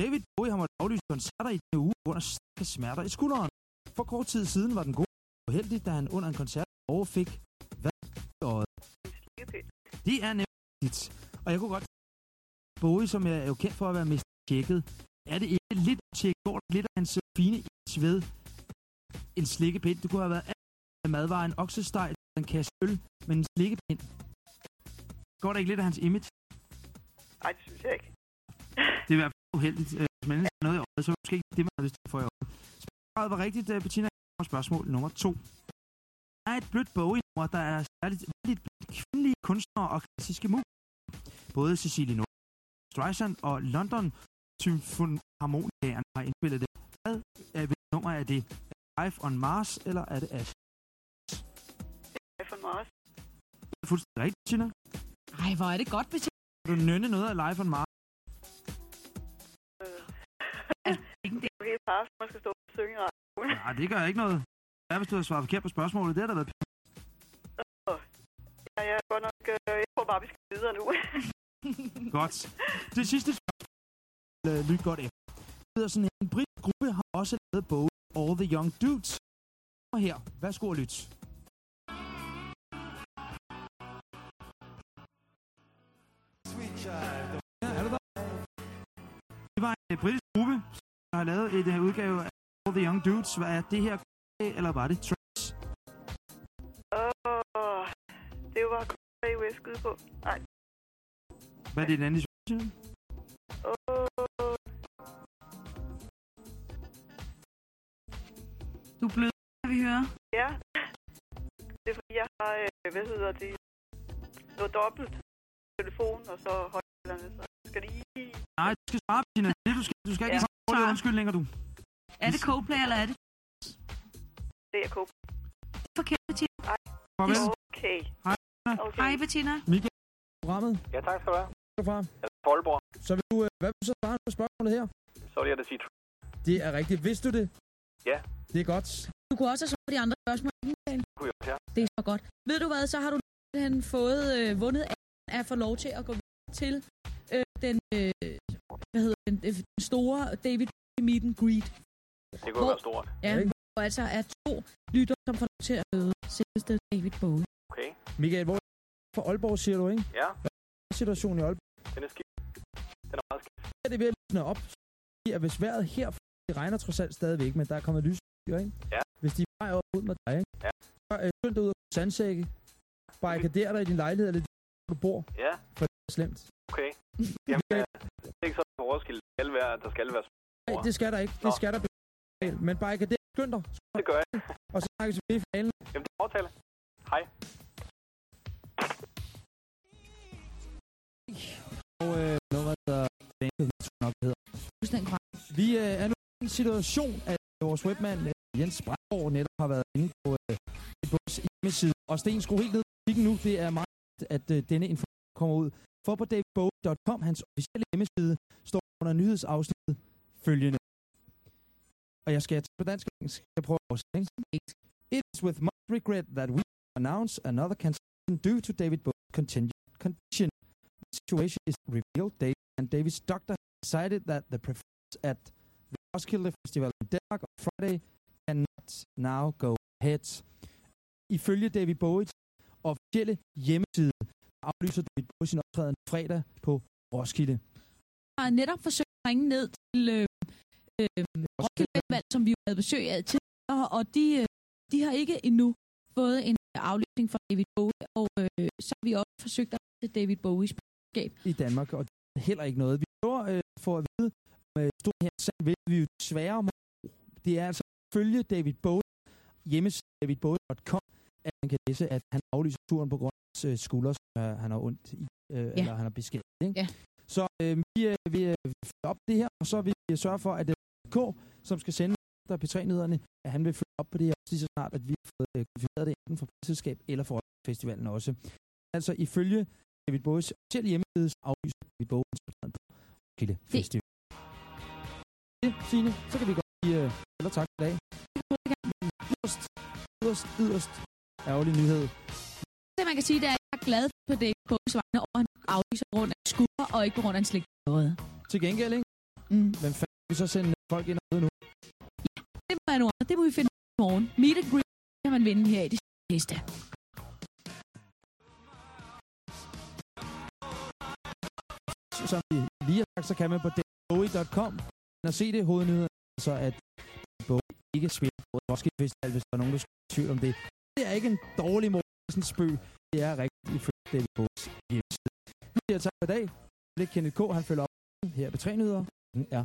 David Bowie har måttet aflyse koncerter i denne uge under stærke smerter i skulderen. For kort tid siden var den god og heldig, da han under en koncert overfik hvad i øjet. Det er nemlig. Og jeg kunne godt Bowie, som jeg er jo kendt for at være mest tjekket, er det ikke lidt tjekket lidt af hans fine image en slikkepind? Det kunne have været af madvarer, en oksesteg, en kasse øl, men en slikkepind. Går der ikke lidt af hans image? Nej, det synes jeg ikke. Det er i hvert fald uheldigt. Øh, Hvis man har noget i øjet, så er det måske ikke det, man har lyst til at få i øjet. Spørgsmålet var rigtigt, øh, Bettina. Spørgsmål nummer to. Der er et blødt Bowie-nummer, der er særligt blandt kvindelige kunstnere og klassiske musikere. Både Cecilie Nord, Streisand og London Symfoniharmonikeren har indspillet det. Hvad er hvilket nummer er det? Det Live on Mars, eller er det Ash? Er for Mars. Det er fuldstændig rigtigt, Bettina. Ej, hvor er det godt, hvis Kan du nynne noget af Live on Mars? Øh, [LAUGHS] jeg... det er jo helt par, man skal stå og synge i radioen. Nej, det gør ikke noget. Hvad er, hvis du har svaret forkert på spørgsmålet? Det har der været Ja, jeg er godt nok... Øh, jeg tror bare, vi skal videre nu. [LAUGHS] Godt. Det sidste spørgsmål. Øh, Lyt godt efter. Det hedder sådan. En britisk gruppe har også lavet bogen All the Young Dudes. Og her. Værsgo og lyt. Det var en øh, britisk gruppe, der har lavet et uh, udgave af All the Young Dudes. Hvad er det her? Eller var det Trash? Åh, det var Coldplay, jeg skyde på. Nej. Hvad er det, den anden Du er blød, kan vi høre. ja. Det er fordi, jeg har, øh, hvad hedder det, noget dobbelt telefon, og så højtalerne, så jeg skal lige... Nej, du skal svare, Bettina. Det, du skal, du skal ikke Ja. ja. have undskyldninger, du. Er det Coldplay, eller er det Det er Coldplay. forkert, Bettina? Farvel. Okay. Hej. Okay. Hej, Bettina. Programmet Ja, tak skal du have. derfra. Folborg. Så vil du, øh, hvad vil du så svare på spørgsmålet her? Så vil jeg da sige Det er rigtigt. Vidste du det? Ja. Det er godt. Du kunne også have svaret de andre spørgsmål. ikke, Michael? kunne jeg ja. Det er så godt. Ved du hvad, så har du han fået øh, vundet af at få lov til at gå videre til øh, den, øh, hvad hedder den, øh, den store David Meet and Greet. Det kunne Hvor- være stort. Ja, Ikke? hvor altså er to lytter, som får lov til at møde selveste David Bowie. Okay. Michael, hvor fra Aalborg, siger du, ikke? Ja, Situationen i Aalborg. den er skidt. Den er meget skidt. er det ved at lysne op, fordi at hvis vejret her, det regner trods alt stadigvæk, men der er kommet lysskyer, ikke? Ja. Hvis de vejer op ud med dig, ikke? Ja. Så øh, skynd dig ud af sandsække, barrikader dig i din lejlighed, eller hvor du bor, Ja, for det er slemt. okay. [LAUGHS] Jamen, øh, det er ikke sådan på Roskilde. Det skal være, der skal være Nej, det skal der ikke. Det Nå. skal der blive. Men barrikader, skynd dig, Det gør jeg. [LAUGHS] og så snakkes vi i finalen. Jamen, det er aftale. Hej. Og øh, nummeret, der nok det hedder. Fuldstændig. Vi øh, er nu i en situation, at vores webmand øh, Jens Brandgaard netop har været inde på øh, vores hjemmeside. Og Sten, skru helt ned på nu. Det er meget, at øh, denne information kommer ud. For på davidbowie.com, hans officielle hjemmeside, står under nyhedsafsnittet følgende. Og jeg skal på dansk og engelsk. Jeg prøver at oversætte, ikke? It is with much regret that we announce another cancellation due to David Bowie's continued condition. The situation is revealed. David and David's doctor decided that the performance at the Roskilde Festival in Denmark on Friday cannot now go ahead. Ifølge David Bowies officielle hjemmeside aflyser David Bowie sin optræden fredag på Roskilde. Jeg har netop forsøgt at ringe ned til øh, øh, Roskilde som vi havde besøg af tidligere, og de, øh, de har ikke endnu fået en aflysning fra David Bowie, og øh, så har vi også forsøgt at til David Bowies budskab. i Danmark, og det er heller ikke noget. Vi prøver øh, for at vide, om øh, stor her sag vil vi jo desværre må Det er altså følge David Bowie, hjemmeside davidbowie.com, at man kan læse, at han aflyser turen på grund af øh, skulder, som øh, han har ondt i, øh, ja. eller han har beskadiget. Ikke? Ja. Så øh, vi øh, vil øh, følge op det her, og så vil vi øh, sørge for, at øh, K, som skal sende der P3-nederne, at han vil følge op på det her lige så snart, at vi har fået øh, konfirmeret det enten fra selskab eller fra festivalen også. Altså ifølge David Bowies officielle hjemmeside aflyser David optræden på Roskilde Festival. Det, Signe, så kan vi godt sige uh, eller tak for i dag. Yderst, yderst, yderst ærgerlig nyhed. Det man kan sige, det er, at jeg er glad for David Bowies vegne over, aflyser på grund af skulder, og ikke på grund af en slik. noget. Til gengæld, ikke? Mm. Hvem fanden vi så sende folk ind og nu? Det må være noget. Det må vi finde i morgen. Meet and greet kan man vinde her i det sidste. Som vi lige har sagt, så kan man på davidbowie.com at se det hovednyheden, så at Bowie ikke spiller på Roskilde Festival, hvis der er nogen, der skulle tvivl om det. Det er ikke en dårlig Mortensen spøg. Det er rigtigt ifølge David Bowies hjemmeside. Nu siger jeg tak for i dag. Det er Kenneth K. Han følger op her på tre nyheder. Den er